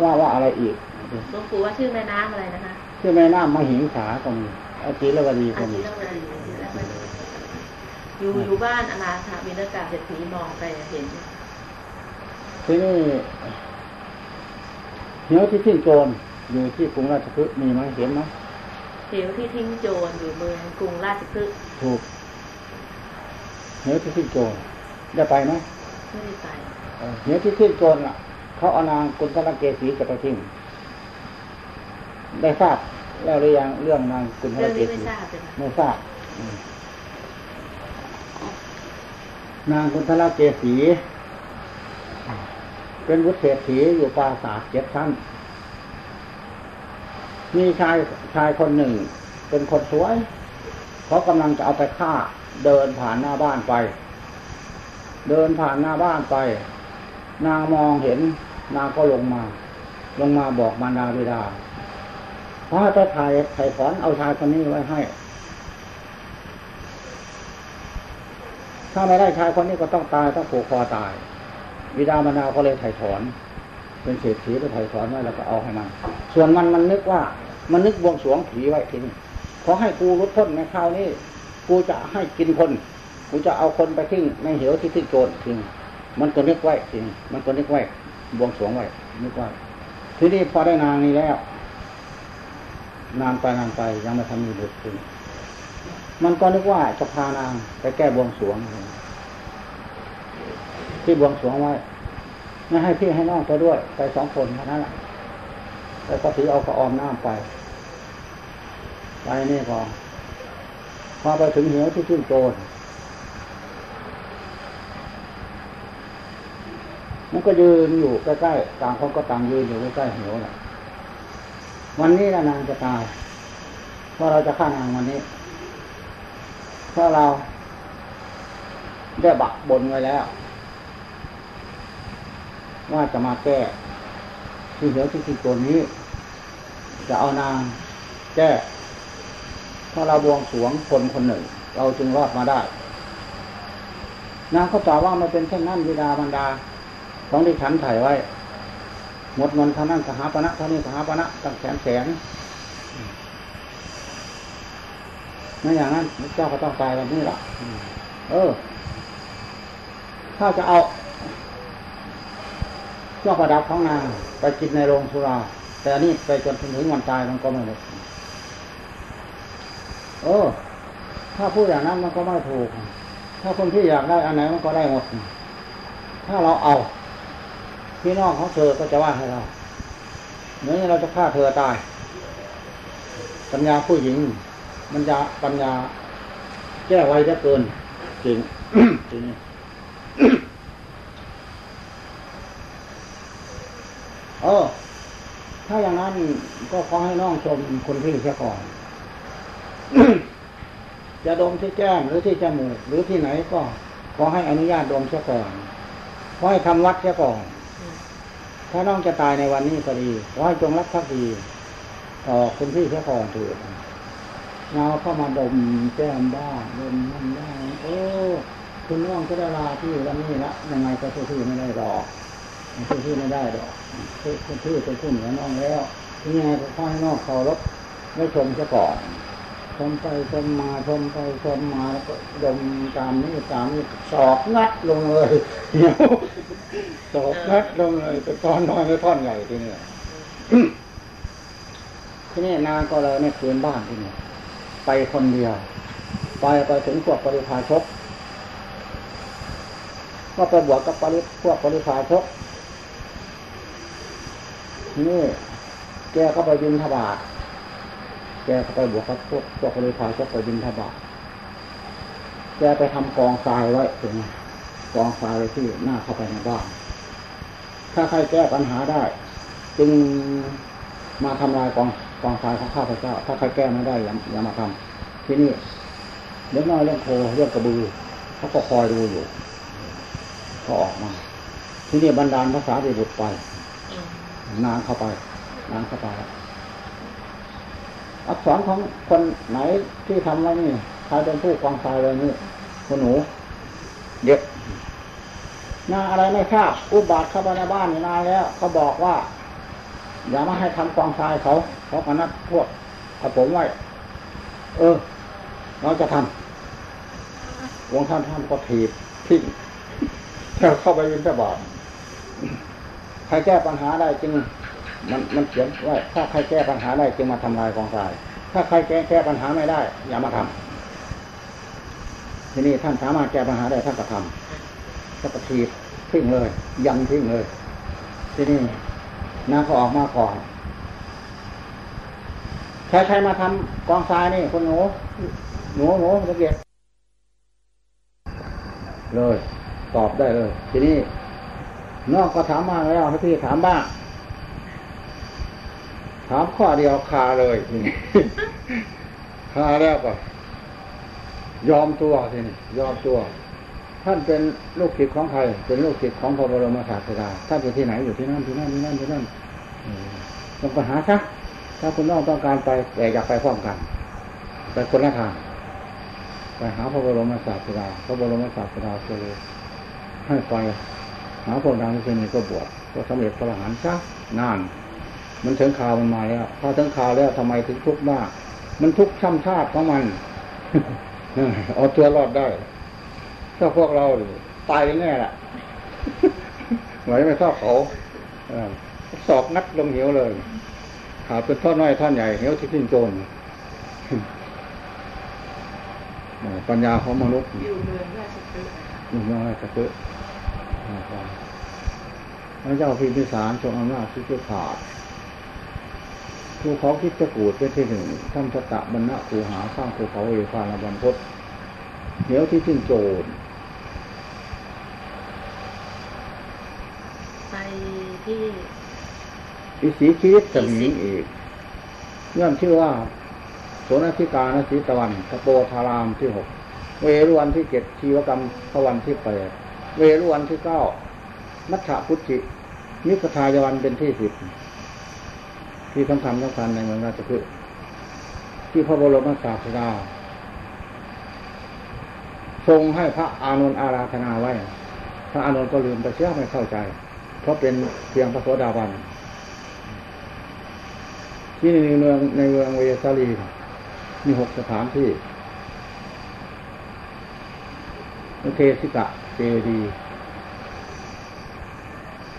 ว่าว่าอะไรอีกำหลวงปู่ว่าชื่อแม่น้ำอะไรนะคะชื่อแม่น้ำมหิงสาก็มีอาเจรวดีก็อามีจีรวดีจีรวดี อยู่อยู่บ้านอนาถามินากาเศรษฐีมองไปเห็นที่นี่เหนียวที่ทิ้งโจรอยู่ที่กรุงราชพฤกษ์มีไหมเห็นไหมเหวที่ทิ้งโจรอยู่เมืองกรุงราชพฤกษ์ถูกเหนียวที่ทิ้งโจรได้ไปไหมไม่ได้ไปเออเหนียวที่ทิ้งโจรล่ะเขาเอานางกุลธนเกษีจะไปทิ้งได้ทราบแล้วหรือยังเรื่องนางกุลธนเรื่องเกนี้ษีไม่ทราบเลยค่ะ ไม่ทราบอืม นางกุณฑลเกษีเป็นวุฒิเศรษฐีอยู่ปราสาทเจ็ดชั้น มีชายชายคนหนึ่ง เป็นคนสวย เขากำลังจะเอาไปฆ่า เดินผ่านหน้าบ้านไป เดินผ่านหน้าบ้านไป นางมองเห็น นางก็ลงมา ลงมาบอกมารดาบิดาพราะจะถ่ายถ่ายถอนเอาชายคนนี้ไว้ให้ ถ้าไม่ได้ชายคนนี้ก็ต้องตายต้องผูกคอตายวิดามารดาก็เลยถ่ายถอน เป็นเศรษฐีไปถ่ายถอนไว้แล้วก็เอาให้มันส่วนมันมันนึกว่า มันนึกบวงสวงผีไว้ทีนี้ขอให้กูรุดพ้นในคราวนี้กูจะให้กินคนกูจะเอาคนไปทิ้งในเหวที่ทิ้งโจรทิ้งมันก็นึกไว้ทีนี้มันก็นึกไว้บวงสวงไว้นึกไว้ทีนี้พอได้นางนี้แล้ว นานไปนานไปยังไม่ทันมีบุตรขึ้ มันก็นึกว่าจะพานางไปแก้บวงสวง ที่บวงสวงไว้ไม่ให้พี่ให้น้องไปด้วย ไปสองคนเท่านั้นแหละแล้วก็ถือเอากระออมน้ำไปไปนี่ก่อนพอไปถึงเหวที่ขึ้นโจรมันก็ยืนอยู่ใกล้ๆต่างคนก็ต่างยืนอยู่ใกล้ๆเหวน่ะวันนี้นางจะตายเพราะเราจะฆ่านางวันนี้ ราะเราได้บักบนไว้แล้ว ว่าจะมาแก้ที่เหลือที่ที่ตัวนี้ จะเอานางแก้เพราะเราบวงสวงคนคนหนึ่ง เราจึงรอดมาได้ นางก็ตอบว่าไม่เป็นเช่นนั้นวิดาบรรดาของที่ฉันถ่ายไว้ หมดเงินเท่านั้นสหาปณะเท่านี้สหาปณะตั้งแสนแสน ไม่อย่างนั้นเจ้าก็ต้องตายแบบนี้ละเออ ถ้าจะเอาเครื่องประดับของนางไปกินในโรงสุรา แต่อันนี้ไปจนถึงวันตายมันก็ไม่หมดเออ ถ้าพูดอย่างนั้นมันก็ไม่ถูก ถ้าคนที่อยากได้อันไหนมันก็ได้หมด ถ้าเราเอา พี่น้องของเธอก็จะว่าให้เราเหมือนเราจะฆ่าเธอตายปัญญาผู้หญิง มันจะปัญญา แก้ไวได้เกินจริงจริงเออ ถ้าอย่างนั้นก็ขอให้น้องชมคนพี่เสียก่อนจะดมที่แก้มหรือที่จมูกหรือที่ไหนก็ขอให้อนุญาตดมเสียก่อนขอให้ทำวัดเสียก่อน ถ้าน้องจะตายในวันนี้ก็ดีขอให้จงรักภักดีต่อคุณพี่เสียก่อนเถิด เงาเข้ามาดมแก้มบ้างดมนั่นบ้างโอ้คุณน้องก็ได้ลาที่วันนี้ละยังไงก็สู้ที่ไม่ได้ดอกสู้ที่ไม่ได้ดอกคุณพี่เป็นผู้เหนือน้องแล้วที่ยังไงก็ขอให้น้องเคารพไม่ชมเสียก่อนชมไปชมมาชมไปชมมาแล้วก็ดมตามนี้ตามนี้สอบงัดลงเลยเดี๋ยวสอบงัดลงเลยแต่ตอนน้อยไม่ท่อนใหญ่ทีนี้ที่นี่นางก็เลยไม่คืนบ้านที่นี่ ไปคนเดียว ไปไปถึงพวกปริพาชกก็ไปบวชกับปริพวกปริพาชกนี่แกก็ไปบินทบาทแกก็ไปบวชกับพวกพวกปริพาชกไปบินทบาทแกไปทำกองทรายไว้ถึงกองทรายไว้ที่หน้าเข้าไปในบ้านถ้าใครแก้ปัญหาได้ จึงมาทำลายกอง กองทรายของข้าพเจ้า ถ้าใครแก้ไม่ได้อย่าอย่ามาทำที่นี่เล็กน้อยเรื่องโคเรื่องกระบือเขาก็คอยดูอยู่ ก็ออกมา ที่นี่บรรดาลภาษาดิบุตรไป นานเข้าไป นานเข้าไป อักษรของคนไหนที่ทำไว้นี่ใครเป็นผู้กองทรายไว้นี่คุณหนูเด็กนาอะไรไม่ทราบอุบาทเข้าไปในบ้านนี่นานแล้ว เขาบอกว่า อย่ามาให้ทำกองทรายเขา เขาก็นัดพวกเอาผมไว้ เออ เราจะทำวงท่านท่านก็ถีบทิ้งแล้วเข้าไปวินทบาทใครแก้ปัญหาได้จึง มันมันเขียนว่าถ้าใครแก้ปัญหาได้จึงมาทำลายกองทราย ถ้าใครแก้แก้ปัญหาไม่ได้ อย่ามาทำทีนี้ท่านสามารถแก้ปัญหาได้ท่านก็ทำท่านก็ถีบทิ้งเลย ยังทิ้งเลย ทีนี้น้าก็ออกมาก่อน ใครใครมาทำกองทรายนี่คนหนูหนูหนูตะเกียบเลย ตอบได้เลย ทีนี้นอกก็ถามมาแล้วให้พี่ถามบ้างถามข้อเดียวคาเลยทีนี้คาแล้วก็ยอมตัวทีนี้ยอมตัว ท่านเป็นลูกศิษย์ของใคร เป็นลูกศิษย์ของพระบรมศาสดาท่านอยู่ที่ไหนอยู่ที่นั่นที่นั่นที่นั่นที่นั่นอืมต้องไปหาซะ ถ้าคุณน้องต้องการไปแต่อยากไปพร้อมกันไปคนละทางไปหาพระบรมศาสดาพระบรมศาสดาก็เลยให้ไปหาคนดังที่นี่ก็บวชก็สำเร็จพระอรหันต์ซะนาน มันถึงข่าวมันมาแล้วพอถึงข่าวแล้วทำไมถึงทุกข์มาก มันทุกข์ช่ำชาติของมันเอาตัวรอดได้ ถ้าพวกเราตายแน่แหละไหวไม่เท่าเขาสอบนัดลงเหวเลย ขาดเป็นท่อนน้อยท่อนใหญ่เหวที่ทิ้งโจรเออปัญญาของมนุษย์อยู่เมืองราชพฤกษ์อะค่ะมุ่งมั่นจะเกิดพระเจ้าพิมพิสารทรงอำนาจที่จะขาดภูเขาคิดจะกูดเป็นที่หนึ่งทำสตะบรรณะคูหาสร้างภูเขาเอฟาลบันพศเหนียวที่ทิ้งโจรไปที่ อิสีชีวิตสมิงอีกเงื่อนชื่อว่าโสนธิกานสีตะวันตะโปธารามที่หกเวรุวันที่เจ็ดชีวกรรมพวันที่แปดเวรุวันที่เก้ามัชฌพุทธินิพพทายวันเป็นที่สิบที่สำคัญสำคัญในเมืองราชพฤกษ์ที่พระบรมศาสดาทรงให้พระอานนท์อาราธนาไว้ พระอานนท์ก็ลืมไปเสียไม่เข้าใจ เพราะเป็นเพียงพระโสดาบัน ที่ในเมืองในเมืองเวสาลีมีหกสถานที่เทศิกะเจดีย์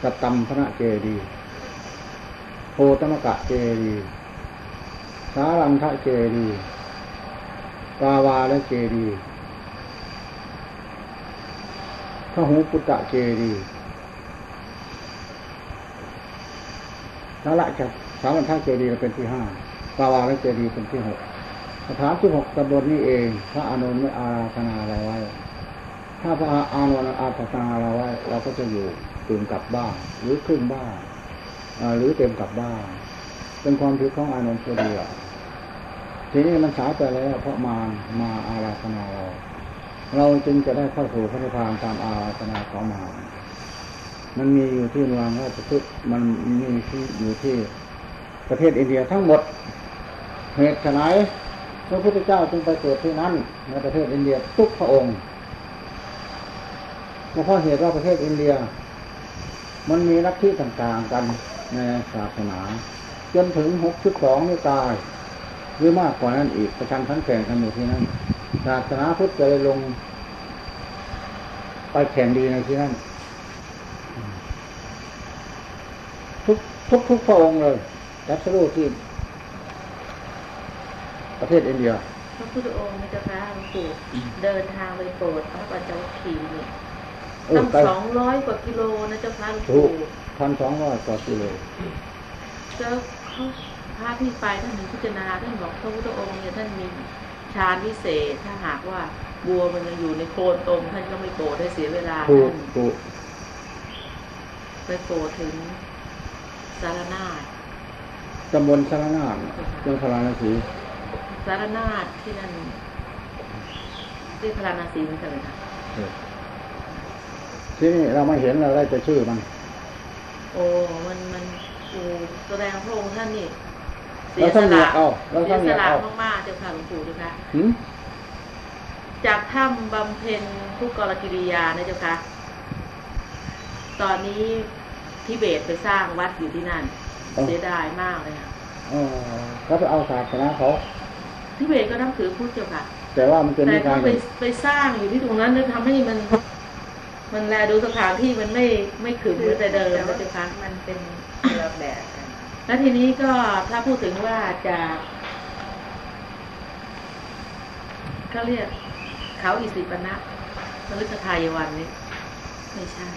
กัตตัมพระเจดีโพตมกะเจดีสารันทะเจดีย์กาวาและเจดีพระหูปุตตะเจดีย์สาระจะ สารันทะเจดีย์เป็นที่ห้ากาวาและเจดีย์เป็นที่หกสถานที่หกตำบลนี้เอง พระอานนท์ไม่อาราธนาเราไว้ ถ้าพระอานนท์อาราธนาเราไว้ เราก็จะอยู่ตื่นกลับบ้านหรือครึ่งบ้านหรือเต็มกลับบ้านเป็นความผิดของอานนท์ตัวเดียวทีนี้มันสายไปแล้วเพราะมารมาอาราธนาเราเราจึงจะได้เข้าสู่พระนิพพานตามอาราธนาของมารมันมีอยู่ที่เมืองราชพฤกษ์มันมีที่อยู่ที่ ประเทศอินเดียทั้งหมด เหตุไฉนพระพุทธเจ้าจึงไปเกิดที่นั้นในประเทศอินเดียทุกพระองค์เพราะเหตุว่าประเทศอินเดีย มันมีลัทธิต่างๆกันในศาสนา จนถึงหกชุดสองนิกายหรือมากกว่านั้นอีกประชันขันแข่งกันอยู่ที่นั่นศาสนาพุทธจะเลยลง ไปแข่งดีในที่นั่นทุกทุกทุกพระองค์เลย รัสรูที่ประเทศอินเดียพระพุทธองค์นะเจ้าค่ะหลวงปู่เดินทางไปโปรดพระปัญจวัคคีย์เนี่ยเออตั้งไปสองร้อยกว่ากิโลนะเจ้าค่ะหลวงถูปู่กพันสองร้อยกว่ากิโลแล้วเขาพระที่ไปท่านถึงพิจารณาท่านบอกพระพุทธองค์เนี่ยท่านมีฌานพิเศษถ้าหากว่าบัวมันยังอยู่ในโคนตมท่านก็ไม่โปรดให้เสียเวลาถูกท่านถูกไปโปรดถึงสารนาฏ ตำบลชลนาถเมืองพาราณสีสารนาฏที่นั่นเรียกพาราณสีเหมือนกันเลยค่ะเออที่นี่เราไม่เห็นเราได้แต่ชื่อมัน โอ้มันมันโอ้แสดงพระองค์ท่านนี่เสีเรายต้สองเรียละกเอาเราเสีต้ยองสเรียกละเอามากๆเจ้าค่ะหลวงปู่เจ้าค่ะหืมจากถ้ำบำเพ็ญทุกกรกิริยานะเจ้าค่ะ ตอนนี้ทิเบตไปสร้างวัดอยู่ที่นั่น เสียดายมากเลยค่ะเออเขาไปเอาศาสนาเขาทิเบตก็นับถือพุทธเจ้าค่ะ แต่ว่ามันเป็นแต่นิกาเขายไปไปสร้างอยู่ที่ตรงนั้นแล้วทำให้มัน มันแลดูสถานที่มันไม่ไม่ขึงเหมือนแต่เดิมนะเจ้าค่ะมันเป็นคนละแบบกันแล้วทีนี้ก็ถ้าพูดถึงว่าจะเขาเรียกเขาอิสิปนะมฤคทายวันนี้ไม่ใช่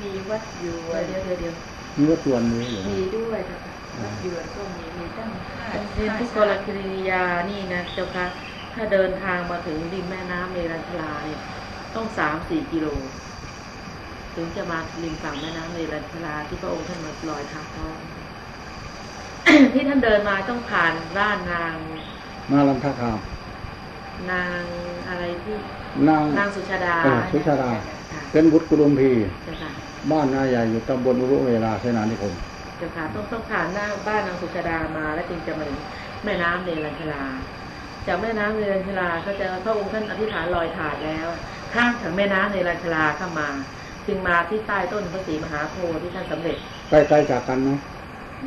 มีวัดยวเดี๋ยวนเดี๋ยวเดี๋ยวเดี๋ยว มีวัตถุอันนี้อยู่มีด้วยนะคะวัดยวนก็มีมีตั้งห้าเรียนทุกกรกิริยานี่นะเจ้าค่ะถ้าเดินทางมาถึงริมแม่น้ำเมรัญชลาเนี่ยต้องสามสี่กิโล ถึงจะมาริมฝั่งแม่น้ำเมรัญชลาที่พระองค์ท่านมาลอยเท้าท้องที่ท่านเดินมาต้องผ่านบ้านนางมาลันทคามนางอะไรที่นางนางสุชาดาเออสุชาดาเป็นบุตรกุลมพีเจ้าค่ะ บ้านนาใหญ่อยู่ตำบลอุรุเวลาเสนานิคมเจ้าค่ะต้องต้องผ่านหน้าบ้านนางสุชาดามา แล้วจึงจะมาถึงแม่น้ำเนรัญชลา จากแม่น้ำเนรัญชลาก็จะพระองค์ท่านอธิษฐานลอยถาดแล้ว ข้ามจากแม่น้ำเนรัญชลาเข้ามา จึงมาที่ใต้ต้นพระศรีมหาโพธิ์ที่ท่านสำเร็จใกล้ๆจากกันไหม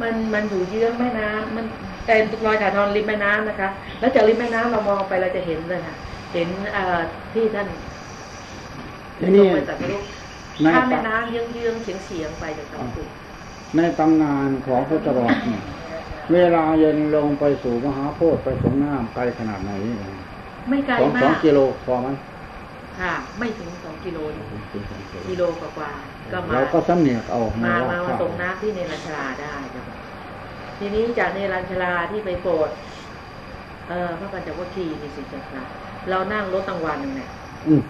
มันมันอยู่เยื้องแม่น้ำมันแต่ลอยถาดทอนริมแม่น้ำนะคะ แล้วจากริมแม่น้ำเรามองไปเราจะเห็นเลยค่ะเห็นเอ่อที่ท่านที่ลนี่ งไปจากนรกในข้ามแม่น้ำเยื้องเยื้องๆเฉียงเฉียงๆไปจากตะวันตกในตำนานของพระจรอดเนี่ยเวลาเย็นลงไปสู่มหาโพธิ์ไปสงน้ำไกลขนาดไหน ไม่ไกลสองมาสองกกิโลพอไหมค่ะ ไม่ถึงสองกิโลนี่กิโลกว่าๆก็มาเราก็สำเนียกเอามาว่มามาข้วส่งน้ำที่เนรัญชลาได้จ้ะทีนี้จากเนรัญชลาที่ไปโปรดเอ่อพระปัญจวัคคีย์นี่สิจ้ะค่ะเรานั่งรถตั้งวันหนึ่งเนี่ยอืม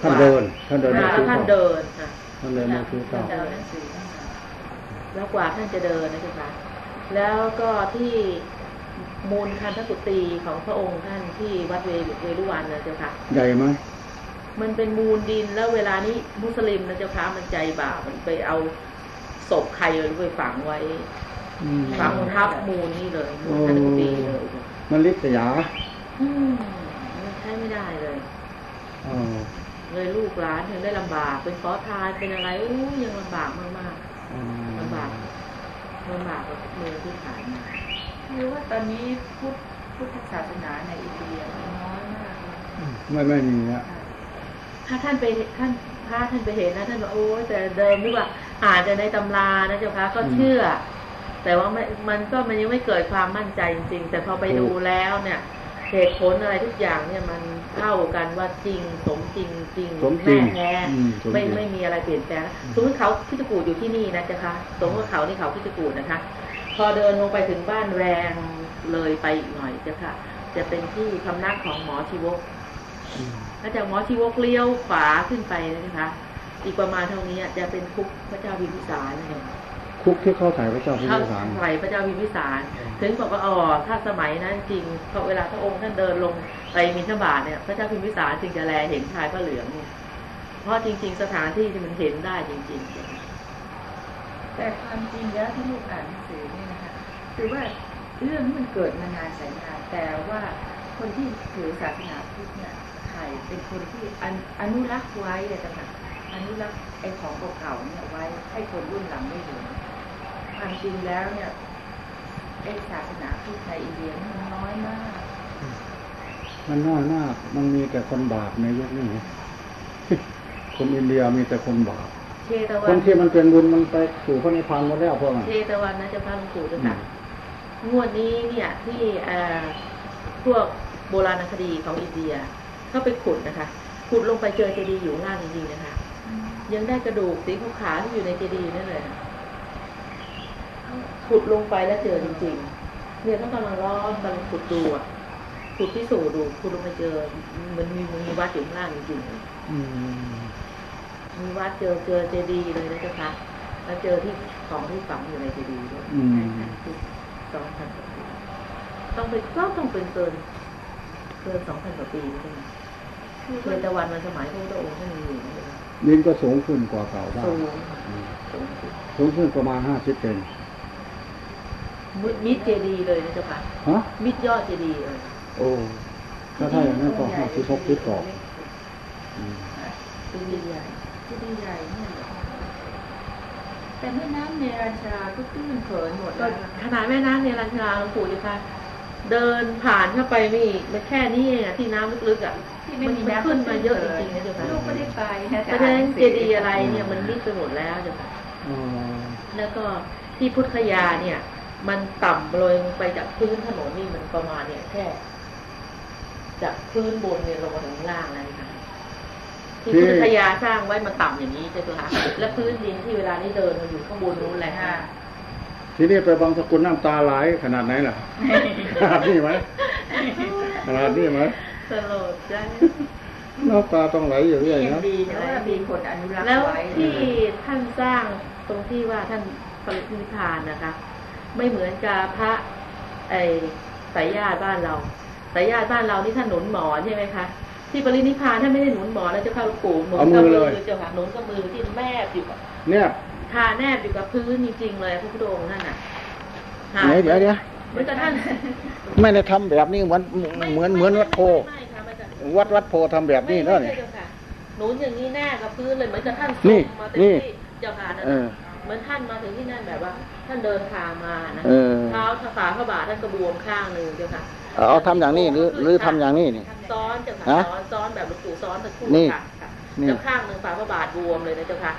ท่านเดิน ท่านเดินมามาแล้วซื้อท่านข้าวเดินค่ะท่านเดินมาซื้อข้าวท่านเดินหนังสือท่านมาแล้วกว่าท่านจะเดินนะจ๊ะค่ะแล้วก็ที่มูลคันธกุตีของพระองค์ท่านที่วัดเวเวรุวันนะเจ้าค่ะใหญ่ไหมมันเป็นมูลดินแล้วเวลานี้มุสลิมนะเจ้าค่ะมันใจบาปมันไปเอาศพใครไปฝังไว้อืมฝังทับมูลนี่เลยมูลคันธกุตีเลยมันลิษยาอืมมันใช้ไม่ได้เลยเออ เลยลูกหลานถึงได้ลำบาก เป็นขอทานเป็นอะไรอู้ยังลำบากมากอืมๆลำบากลำบากกว่าเมืองที่ผ่านมาคือว่าตอนนี้พุทธพุทธศาสนาในอินเดียมีน้อยมากเลยไม่ไม่มีอะถ้าท่านไปท่านพระท่านไปเห็นนะท่านบอกโอ้ยแต่เดิมนึกว่าอ่านแต่ในตำรานะเจ้าคะก็เชื่อ แต่ว่าไม่มันก็มันยังไม่เกิดความมั่นใจจริงๆแต่พอไปดูแล้วเนี่ย เหตุผลอะไรทุกอย่างเนี่ยมันเข้ากันว่าจริงสมจริงจริงสมจริแน่งแท้อืมสมจไม่ริงไม่มีอะไรเปลี่ยนแปลงสมมติเขาพิจกูดอยู่ที่นี่นะเจ้าคะสมมติว่าเขานี่เขาพิจกูดนะคะ พอเดินลงไปถึงบ้านแรงเลยไปอีกหน่อยเจ้าค่ะ จะเป็นที่พำนักของหมอชีวกอืมแล้วจากหมอชีวกเลี้ยวขวาขึ้นไปนะคะ อีกประมาณเท่านี้จะเป็นคุกพระเจ้าพิมพิสารนั่นเอง คุกที่เข้าถ่ายพระเจ้าพิมถ้าพิสารไหวพระเจ้าพิมพิสาร ถึงบอกว่าอ๋อถ้าสมัยนั้นจริงพอเวลาพระองค์ท่านเดินลงไปมินทบาทเนี่ย พระเจ้าพิมพิสารจึงจะแลเห็นชายพระเหลืองเนี่ยเพราะจริง ๆ สถานที่ที่มันเห็นได้จริงแต่ความจริงแล้วที่ลูกอ่านหนังสือเนี่ยนะคะคือว่าเรื่องนี้มันเกิดมานานแสนนานแต่ว่าคนที่ถือศาสนาพุทธเนี่ยไทยเป็นคนที่อนุอนุรักษ์ไว้อะต่างหากอนุรักษ์ไอ้ของเก่าๆเนี่ยไว้ให้คนรุ่นหลังได้เห็น ความจริงแล้วเนี่ยไอ้ศาสนาพุทธในอินเดียนี่มันน้อยมาก มันน้อยมาก มันมีแต่คนบาปในยุคนี้คนอินเดียมีแต่คนบาปๆเชตวัคนนที่มันเป็นบุญมันไปสู่พระนิพพานหมดแล้วพวกนั้นเชตวันนะเจะพาหลวงปู่ด้วยค่ะงวดนี้เนี่ยที่เอ่อพวกโบราณคดีของอินเดียเข้าไปขุดนะคะ ขุดลงไปเจอเจดีย์อยู่ข้างล่างจริงๆนะคะ ยังได้กระดูกสีขาวๆที่อยู่ในเจดีย์นั่นเลยนะ ขุดลงไปแล้วเจอจริงๆเนี่ยต้องกำลังร้อนกำลังขุดดูอะขุดพิสูจน์ดูขุดลงไปเจอ มันมีมันมีวัดอยู่ข้างล่างจริงๆอืมมีวัดเจอเจอเจดีย์เลยนะเจ้าค่ะแล้วเจอที่ของที่ฝังอยู่ในเจดีย์ด้วยอืมสองพันกว่าปีต้องเป็นก็ต้องเป็นเกิน เกินสองพันกว่าปีใช่ไหมเกินตะวันมันสมัยพระพุทธองค์ท่านมีอยู่นะเจ้าค่ะดินก็สูงขึ้นกว่าเก่าบ้างสูงอืมสูงขึ้นสูงขึ้นประมาณห้าสิบเซน มิดมิดเจดีย์เลยนะเจ้าค่ะฮะมิดยอดเจดีย์เลยโอ้ถ้าถ้าอย่างนั้นก็ห้าสิบหกสิบสองอืมเจดีย์ใหญ่ที่ดีใหญ่เนี่ยเหรอแต่แม่น้ำเนรัญชาก็ตื้นเขินหมดก็แล้วนะคะขนาดแม่น้ำเนี่ยรัญชาหลวงปู่เจ้าค่ะเดินผ่านเข้าไปไม่มันแค่นี้เองอะที่น้ำลึกๆอะที่ไม่มีมันน้ำขึ้นมาเยอะจริงๆนะเจ้าค่ะลูกไม่ได้ไปนะเพราะฉะนั้นเจดีย์อะไรเนี่ยมันมิดไปหมดแล้วเจ้าค่ะอ๋อแล้วก็ที่พุทธคยาเนี่ย มันต่ำลงไปจากพื้นถนนนี่มันประมาณเนี่ยแค่จากพื้นบนเนี่ยลงมาถึงข้างล่างแล้วนะคะที่พุทธคยาสร้างไว้มันต่ำอย่างนี้ใช่ไหมคะและพื้นดินที่เวลานี้เดินมันอยู่ข้างบนนู้นแหละค่ะทีนี้ไปบางสกุลน้ำตาไหลขนาดไหนล่ะขนาดนี้ไหมขนาดนี้ไหมสโลดใจน้ำตาต้องไหลอยู่เรื่อยยังนะดีนะว่ามีคนอนุรักษ์แล้วไว้ที่ท่านสร้างตรงที่ว่าท่านปรินิพพานนะคะ ไม่เหมือนกับพระไอสายญาติบ้านเราสายญาติบ้านเรานี่ท่านหนุนหมอนใช่ไหมคะที่ปรินิพพานท่านไม่ได้หนุนหมอนแล้วเจ้าค่ะหลวงปู่หนุนกับมือเจ้าค่ะหนุนกับมือที่แนบอยู่กับเนี่ยทาแนบอยู่กับพื้นจริงๆเลยพระพุทธองค์นั่นน่ะค่ะไหนเดี๋ยวเดี๋ยวเหมือนกับท่านไม่ได้ทำแบบนี้เหมือนเหมือนเหมือนวัดโพไม่ค่ะไม่ค่ะวัดวัดโพทำแบบนี้เนาะไม่นี่ใช่เจ้าค่ะหนุนอย่างนี้แน่กับพื้นเลยเหมือนกับท่านนี่ส่งมาเต็มนี่ที่เจ้าค่ะนั่นเอน่ะอเห มือนท่านมาถึงที่นั่นแบบว่า ท่านเดินทางมานะเออเท้าฝ่าพระบาทท่านกระบวมข้างหนึ่งเจ้าค่ะเอาทำอย่างนี้หรือหรือทำอย่างนี้นี่ซ้อนเจ้าค่ะฮะซ้อนซ้อนแบบหลวงปู่ซ้อนตะคู่นี่ค่ะค่ะนี่แล้วข้างหนึ่งฝ่าพระบาทบวมเลยนะเจ้าค่ะ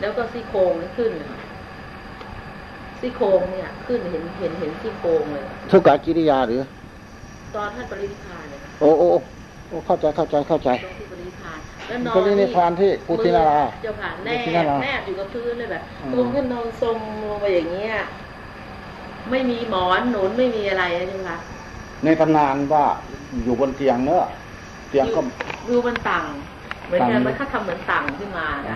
แล้วก็ซี่โครงนี่ขึ้นซี่โครงเนี่ย ขึ้นเห็นเห็นเห็นซี่โครงเลยทุกกากิริยาหรือ ตอนท่านปรินิพพานเนี่ยค่ะโอ้โอ้โอ้เข้าใจเข้าใจเข้าใจ แล้วนอนปรินิพพานที่พุทธินาราเจ้าค่ะแนพุทธิบนาราแนบอยู่กับพื้นเลยแบบอืมตรงท่านนอนทรงลงไปอย่างเงี้ยไม่มีหมอนหนุนไม่มีอะไรนะเจ้าค่ะในตำนานว่าอยู่บนเตียงเนอะเตียงก็ดูมันต่างเหมือนต่างกันมันเขาทำเหมือนต่างขึ้นมานะ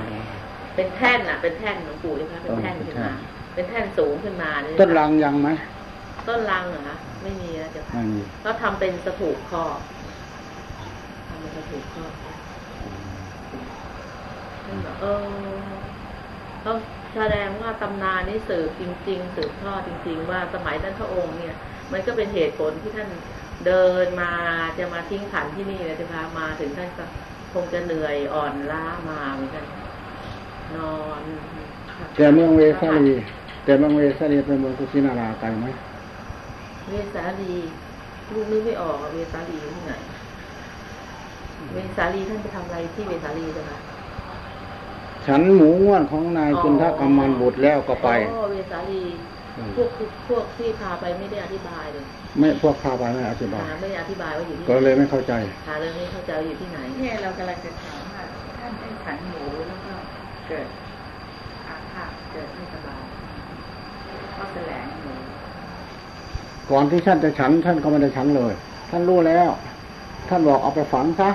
เป็นแท่นอะ เป็นแท่นหลวงปู่ใช่ไหมเป็นแท่นเออขึ้นมาเป็นแท่นเป็นแท่นสูงขึ้นมาเยต้นรังยังไหมต้นรังเหรอคะไม่มีแล้วเจ้าค่ะไม่มีเขาทำเป็นสถูปครอบทำเป็นสถูปครอบท่านบอก เออต้องแสดงว่าตำนานนี้สืบจริง ๆ สืบทอดจริง ๆ ว่าสมัยท่านพระองค์เนี่ย มันก็เป็นเหตุผลที่ท่านเดินมาจะมาทิ้งขันที่นี่นะเจ้าค่ะมาถึงท่านก็คงจะเหนื่อยอ่อนล้ามาเหมือนกันนอนแต่เมืองเวสาลีแต่เมืองเวสาลีเป็นเมืองพุทธินาราไกลไหมเวสาลีลูกนึกไม่ออกว่าเวสาลีอยู่ที่ไหนเวสาลีท่านไปทำอะไรที่เวสาลีเจ้าค่ะ ฉันหมูง่วนของนายจุนทกำมันบุตรแล้วก็ไปอ๋อเวสาลีพวกที่พวกที่พาไปไม่ได้อธิบายเลย ไม่พวกพาไปไม่อธิบายหาไม่ได้อธิบายว่าอยู่ที่ก็ไหนเลยไม่เข้าใจหาเลยไม่เข้าใจว่าอยู่ที่ไหนเนี่ยเรากำลังจะถามว่าท่านได้ฉันหมูแล้วก็เกิดอาฆาตเกิดไม่สบายก็แสลงหมูก่อนที่ท่านจะฉัน ท่านก็ไม่ได้ฉันเลย ท่านรู้แล้ว ท่านบอกเอาไปฝังซะ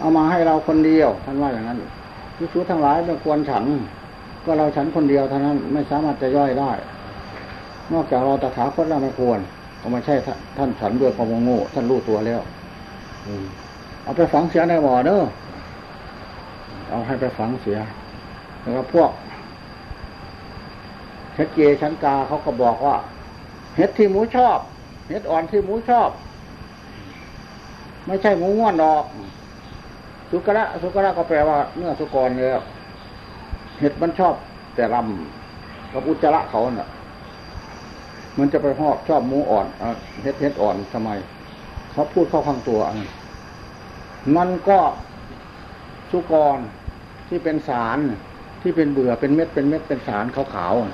เอามาให้เราคนเดียว ท่านว่าอย่างนั้น พิสูจทั้งหลายไม่ควรฉัน ก็เราฉันคนเดียวเท่านั้นไม่สามารถจะย่อยได้ นอกจากเราตถาคตเราไม่ควรก็ไม่ใช่ท่านฉันด้วยความโง่ท่านรู้ตัวแล้วอเอาไปฝังเสียในบ่อเนอะเอาให้ไปฝังเสีย แล้วก็พวกเฮ็ดเจชั้นกาเขาก็บอกว่า เห็ดที่หมูชอบ เห็ดอ่อนที่หมูชอบ ไม่ใช่หมูง่วนดอก สุกระสุกระก็แปลว่าเนื้อสุกรเลยอะเห็ดมันชอบ แต่ลำกับอุจจาระเขาเน่ะ มันจะไปหอบชอบหมูอ่อนอะเห็ดเห็ดอ่อนทำไมเขาพูดเข้าข้างตัวอันนั้นมันก็สุกรที่เป็นสารที่เป็นเบื่อเป็นเม็ดเป็นเม็ดเป็นสารขาวๆอะ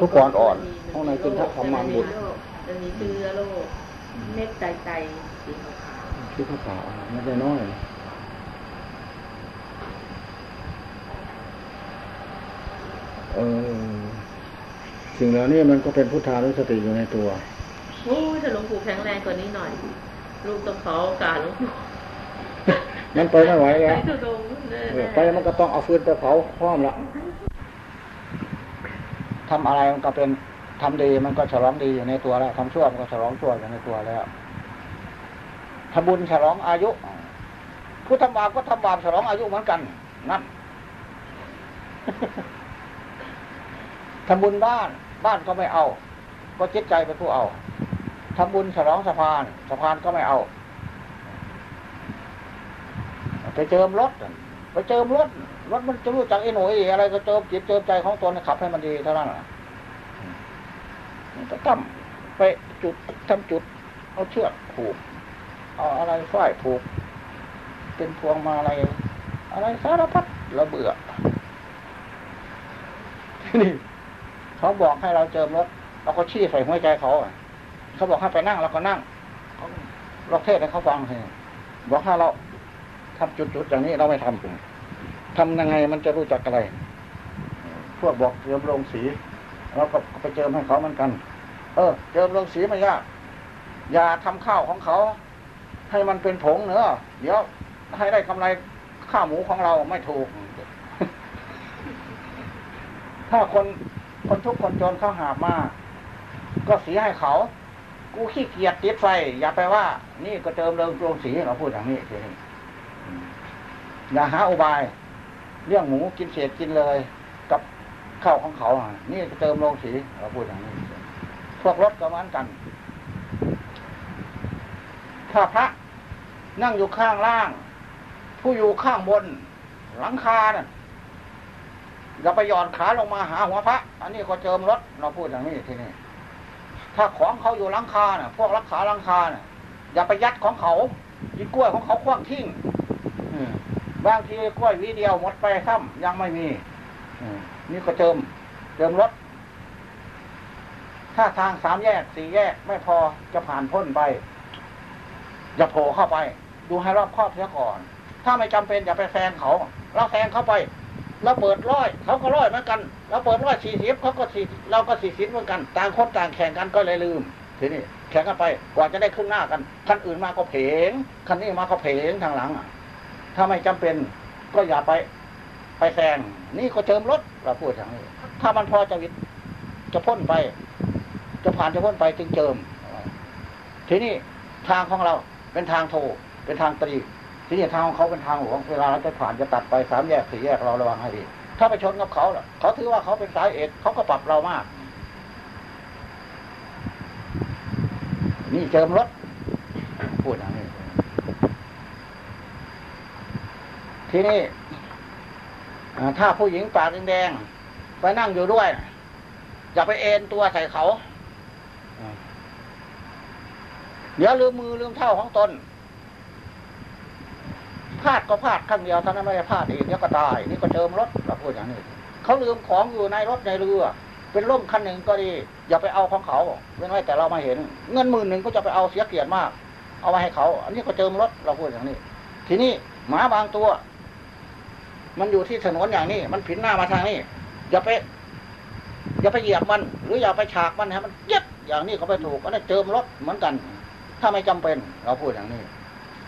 ทุกคนอ่อนข้างในเป็นทักษะมันบุตรมันมีเชื้อโรคเม็ดใจใจๆสีขาว ที่เขาป่าไม่ได้น้อยเออสิ่งเหล่านี้มันก็เป็นพุทธานุสติอยู่ในตัวๆโอ้ยแต่หลวงปู่แข็งแรงกว่านี้หน่อยลูกต้องขอโอกาสหลวงปู่มันไปไม่ไหวไปแล้วทุดงค์แน่เออๆไปมันก็ต้องเอาฟืนไปเผาพร้อมละทำอะไรมันก็เป็นทำดีมันก็ฉลองดีอยู่ในตัวแล้วทำชั่วมันก็ฉลองชั่วอยู่ในตัวแล้ว ทำบุญฉลองอายุ ผู้ทำบาปก็ทำบาปฉลองอายุเหมือนกัน นั่นทำบุญบ้าน บ้านก็ไม่เอา ก็จิตใจเป็นผู้เอาทำบุญฉลองสะพาน สะพานก็ไม่เอา ไปเจิมรถไปเจิมรถรถมันจะรู้จักไอ้หน่วยอะไรก็เจิมจิตเจิมใจของตนขับให้มันดีเท่านั้นแหละก็ตั้มไปจุดทำจุด เอาเชือกผูก เอาอะไรฝ้ายผูก เป็นพวงมาอะไร อะไรสารพัดเราเบื่อที่นี่เขาบอกให้เราเจิมรถเราก็ชี้ใส่หัวใจเขาอะเขาบอกให้ไปนั่งเราก็นั่งเขาเราเทศให้เขาฟังเลยบอกให้เราทำจุดๆอย่างนี้เราไม่ทำทำยังไงมันจะรู้จักอะไร พวกบอกเจิมโรงสีเราก็ไปเจิมให้เขาเหมือนกัน เออ เจิมโรงสีไม่ยากอย่าทำข้าวของเขา ให้มันเป็นผงเนื้อเดี๋ยวให้ได้กำไรข้าวหมูของเราไม่ถูก ถ้าคนคนทุกคนจนเขาหาบมาก็เสียให้เขา กูขี้เกียจติดไฟอย่าไปว่า นี่ก็เติมเริงโรงสีเราพูดอย่างนี้ทีนี้อืมอย่าหาอุบาย เรื่องหมูกินเศษกินเลย กับข้าวของเขาอะนี่ก็เติมโรงสีเราพูดอย่างนี้พวกรถก็เหมือนกัน ถ้าพระนั่งอยู่ข้างล่าง ผู้อยู่ข้างบน หลังคาน่ะอย่าไปหย่อนขาลงมาหาหัวพระ อันนี้ก็เจิมรถเราพูดอย่างนี้ทีนี้ถ้าของเขาอยู่หลังคาน่ะ พวกรักษาหลังคาน่ะ อย่าไปยัดของเขากินกล้วยของเขาคว้างทิ้งบางทีกล้วยวีเดียวหมดไปซ้ำยังไม่มีนี่ก็เจิม เจิมรถ ถ้าทางสามแยกสี่แยกไม่พอจะผ่านพ้นไป อย่าโผล่เข้าไป ดูให้รอบครอบเสียก่อน ถ้าไม่จำเป็นอย่าไปแซงเขา เราแซงเข้าไปเราเปิดร้อยเขาก็ร้อยเหมือนกันเราเปิดร้อยสี่สิบเขาก็สี่เราก็สี่สิบเหมือนกัน ต่างคนต่างแข่งกันก็เลยลืมทีนี้แข่งกันไปกว่าจะได้ครึ่งหน้ากันคันอื่นมาก็เพงคันนี้มาก็เพงทางหลังถ้าไม่จำเป็นก็อย่าไป ไปแซงนี่ก็เจิมรถเราพูดอย่างนี้ ถ้ามันพอจะวิทย์จะพ้นไป จะผ่านจะพ้นไปจึงเจิม ทีนี้ทางของเรา เป็นทางโทเป็นทางตรีทีนี้ทางของเขาเป็นทางหลวงเวลาเราจะผ่านจะตัดไปสามแยกสี่แยกเราระวังให้ดีถ้าไปชนกับเขาล่ะเขาถือว่าเขาเป็นสายเอกเขาก็ปรับเรามาก นี่เจิมรถพูดอย่างนี้ทีนี้ถ้าผู้หญิงปากแดงไปนั่งอยู่ด้วยอย่าไปเอ็นตัวใส่เขา เดี๋ยวลืมมือลืมเท้าของตนพลาดก็พลาดครั้งเดียวเท่านั้นไม่ได้พลาดอีกเดี๋ยวก็ตาย นี่ก็เจิมรถเราพูดอย่างนี้เขาลืมของอยู่ในรถในเรือ เป็นร่มคันหนึ่งก็ดี อย่าไปเอาของเขาเว้นไว้แต่เรามาเห็น เงินหมื่นหนึ่งก็จะไปเอาเสียเกียรติมาก เอาไว้ให้เขา อันนี้ก็เจิมรถเราพูดอย่างนี้ ทีนี้หมาบางตัว มันอยู่ที่ถนนอย่างนี้ มันผินหน้ามาทางนี้อย่าไปอย่าไปเหยียบมัน หรืออย่าไปฉากมันให้มันเย็บอย่างนี้เขาไปถูกก็ได้เจิมรถเหมือนกัน ถ้าไม่จำเป็น เราพูดอย่างนี้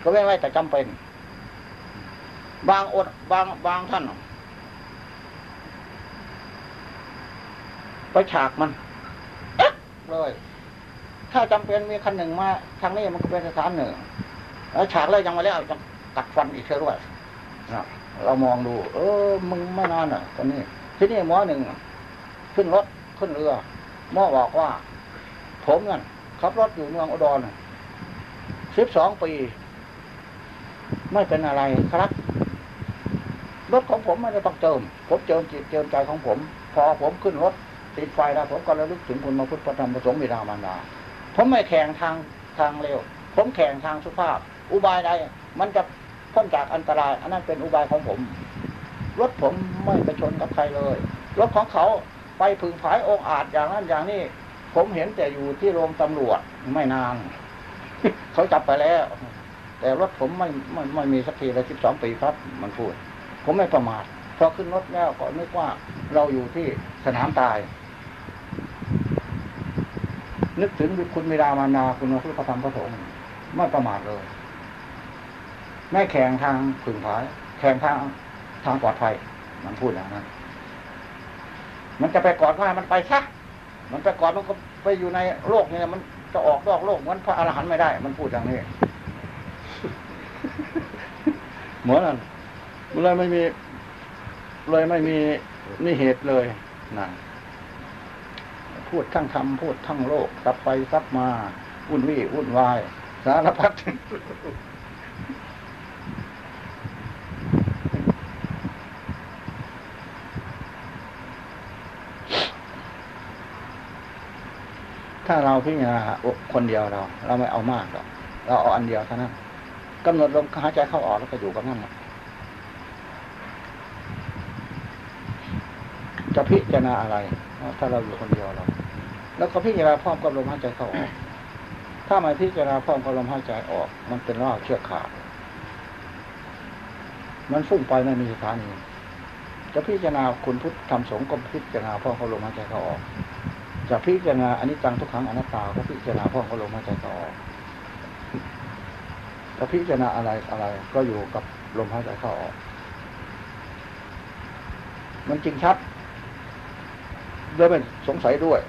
ก็ไม่ไว้แต่จำเป็น บางอดบางบางท่านไปฉากมันเอ๊ะเลยถ้าจำเป็นมีคันหนึ่งมาทางนี้มันก็เป็นสถานหนึ่ง แล้วฉากเลยยังมาแล้วจะกัดฟันอีกเท่าด้วยนะเรามองดู เออ มึงไม่นานอะคนนี้ที่นี่หมอหนึ่งขึ้นรถขึ้นเรือหมอบอกว่า ผมนั่นขับรถอยู่เมืองอุดร สิบสองปี ไม่เป็นอะไรครับรถของผมไม่ได้ต้องเจิม ผมเจิมจิตเจิมใจของผม พอผมขึ้นรถติดไฟแล้วผมก็ระลึกถึงคุณมาพุทธธรรมประสงค์บิดามารดาผมไม่แข่งทางทางเร็ว ผมแข่งทางสุภาพ อุบายใดมันจะพ้นจากอันตราย อันนั้นเป็นอุบายของผม รถผมไม่ไปชนกับใครเลย รถของเขาไปพึงผายองอาจอย่างนั้นอย่างนี้ ผมเห็นแต่อยู่ที่โรงตำรวจไม่นาน เขาจับไปแล้ว แต่รถผมไม่ไม่ไม่มีสักทีเลยสิบสองปีครับ มันพูด ผมไม่ประมาทพอขึ้นรถแล้วก็นึกว่าเราอยู่ที่สนามตาย นึกถึงคุณมิรามานาคุณพระพุทธธรรมพระสงฆ์ไม่ประมาทเลยไม่แข่งทางผึ่งผายแข่งทางทางปลอดภัย มันพูดอย่างนั้นมันจะไปกอดว่ามันไปซะมันไปกอดมันก็ไปอยู่ในโลกเนี่ยมัน จะออกนอกโลกเหมือนพระอรหันต์ไม่ได้ มันพูดอย่างนี้เหมือนนั้นมันเลยไม่มี เลยไม่มีนี่เหตุเลยนะพูดทั้งธรรมพูดทั้งโลกซับไปซับมาวุ่นวี่วุ่นวาย สารพัด ถ้าเราพิจารณาคนเดียวเรา เราไม่เอามากหรอกเราเอาอันเดียวเท่านั้นกำหนดลมหายใจเข้าออกแล้วก็อยู่กับนั่นจะพิจารณาอะไร ถ้าเราอยู่คนเดียวเรา แล้วก็พิจารณาพร้อมกับลมหายใจเข้าออก ถ้าไม่พิจารณาพร้อมกับลมหายใจออก มันเป็นรากเชือกขาดมันฟุ้งไปไม่มีสถานีจะพิจารณาคุณพุทธธรรมสงฆ์ก็พิจารณาพร้อมกับลมหายใจเข้าออก จะพิจารณาอนิจจังทุกครั้งอนัตตาก็พิจารณาพร้อมกับลมหายใจออกจะพิจารณาอะไรอะไร ก็อยู่กับลมหายใจเข้าออก มันจริงชัดโดยไม่สงสัยด้วย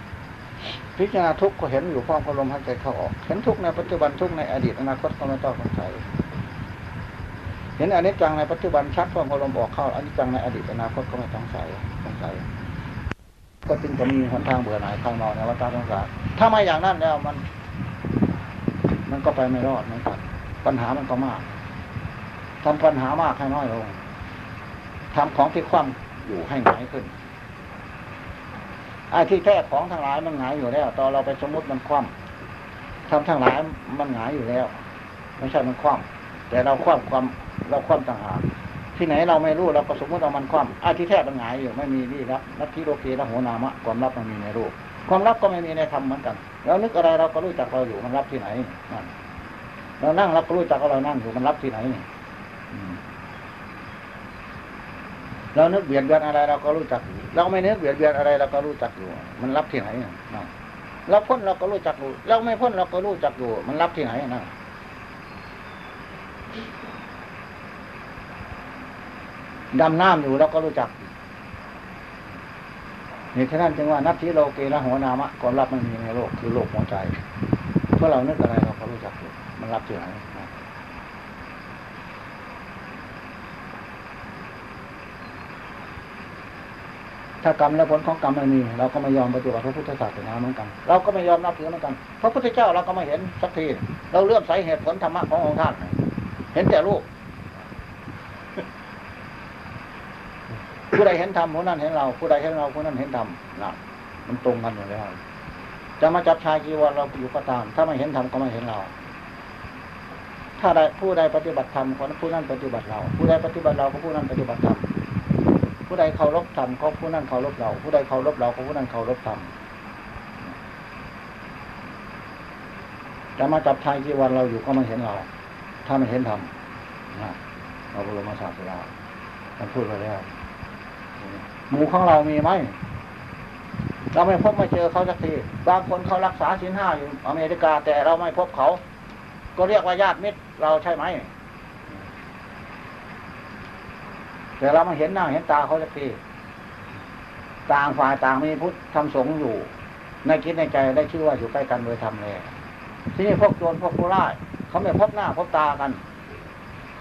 พิจารณาทุกข์ก็เห็นอยู่พร้อมกับลมหายใจเข้าออก เห็นทุกข์ในปัจจุบันทุกข์ในอดีตอนาคตก็ไม่ต้องสงสัยเห็นอนิจจังในปัจจุบันชัดพร้อมกับลมออกเข้าอนิจจังในอดีตอนาคตก็ไม่ต้องสงสัยสงสัย ก็จึงจะมีหนทางเบื่อหน่ายทางนอนในวัฏสงสารถ้าไม่อย่างนั้นแล้วมัน มันก็ไปไม่รอดเหมือนกันปัญหามันก็มากทำปัญหามากให้น้อยลงทำของที่คว่ำอยู่ให้หงายขึ้นไอ้ที่แท้ของทั้งหลายมันหงายอยู่แล้ว ตอนเราไปสมมติมันคว่ำทำทั้งหลายมันหงายอยู่แล้ว ไม่ใช่มันคว่ำแต่เราคว่ำความเราคว่ำต่างหาก ที่ไหนเราไม่รู้เราก็สมมติเอามันคว่ำอ้ที่แท้มันหงายอยู่ไม่มีนี่รับนักที่โลกีละโหนามะความลับมันมีในรูป ความลับก็ไม่มีในธรรมเหมือนกันเรานึกอะไรเราก็รู้จักเราอยู่มันรับที่ไหนนั่นเรานั่งเราก็รู้จักว่าเรานั่งอยู่มันรับที่ไหนเรานึกเบียดเบียนอะไรเราก็รู้จักอยู่เราไม่นึกเบียดเบียนอะไรเราก็รู้จักอยู่ มันรับที่ไหนนั่นเราพ้นเราก็รู้จักอยู่เราไม่พ้นเราก็รู้จักอยู่ มันรับที่ไหนนั่น ดำน้ำอยู่เราก็รู้จักนี่ฉะนั้นจึงว่านัตถิโลเกละหัวนามะความรับมันมีในโลกคือโลกหัวใจเมื่อเรานึกอะไรเราก็รู้จักอยู่มันรับที่ไหนถ้ากรรมและผลของกรรมไม่มี เราก็ไม่ยอมปฏิบัติพระพุทธศาสนาเหมือนกัน เราก็ไม่ยอมนับถือเหมือนกันพระพุทธเจ้าเราก็ไม่เห็นสักทีเราเลื่อมใสเหตุผลธรรมะขององค์ท่านเห็นแต่รูป ผู้ใดเห็นธรรมผู้นั้นเห็นเรา ผู้ใดเห็นเราผู้นั้นเห็นธรรมนะมันตรงกันอยู่แล้วจะมาจับชายกีวรเราอยู่ก็ตาม ถ้าไม่เห็นธรรมก็ไม่เห็นเรา ถ้าใดผู้ใดปฏิบัติธรรมคนผู้นั้นปฏิบัติเรา ผู้ใดปฏิบัติเราก็ผู้นั้นปฏิบัติธรรมผู้ใดเคารพธรรมก็ผู้นั้นเคารพเรา ผู้ใดเคารพเราก็ผู้นั้นเคารพธรรมจะมาจับชายกีวรเราอยู่ก็ไม่เห็นเรา ถ้าไม่เห็นธรรมนะเราบรมศาสดาท่านพูดไปแล้ว หมู่ของเรามีไหมเราไม่พบไม่เจอเขาสักทีบางคนเขารักษาศีลห้าอยู่อเมริกา แต่เราไม่พบเขา ก็เรียกว่าญาติมิตรเราใช่ไหมแต่เราไม่เห็นหน้าเห็นตาเขาสักทีต่างฝ่ายต่างมีพุทธทำสงอยู่ ในคิดในใจได้ชื่อว่าอยู่ใกล้กันโดยทำเลยที่นี่พวกโจรพวกผู้ร้ายเขาไม่พบหน้าพบตากัน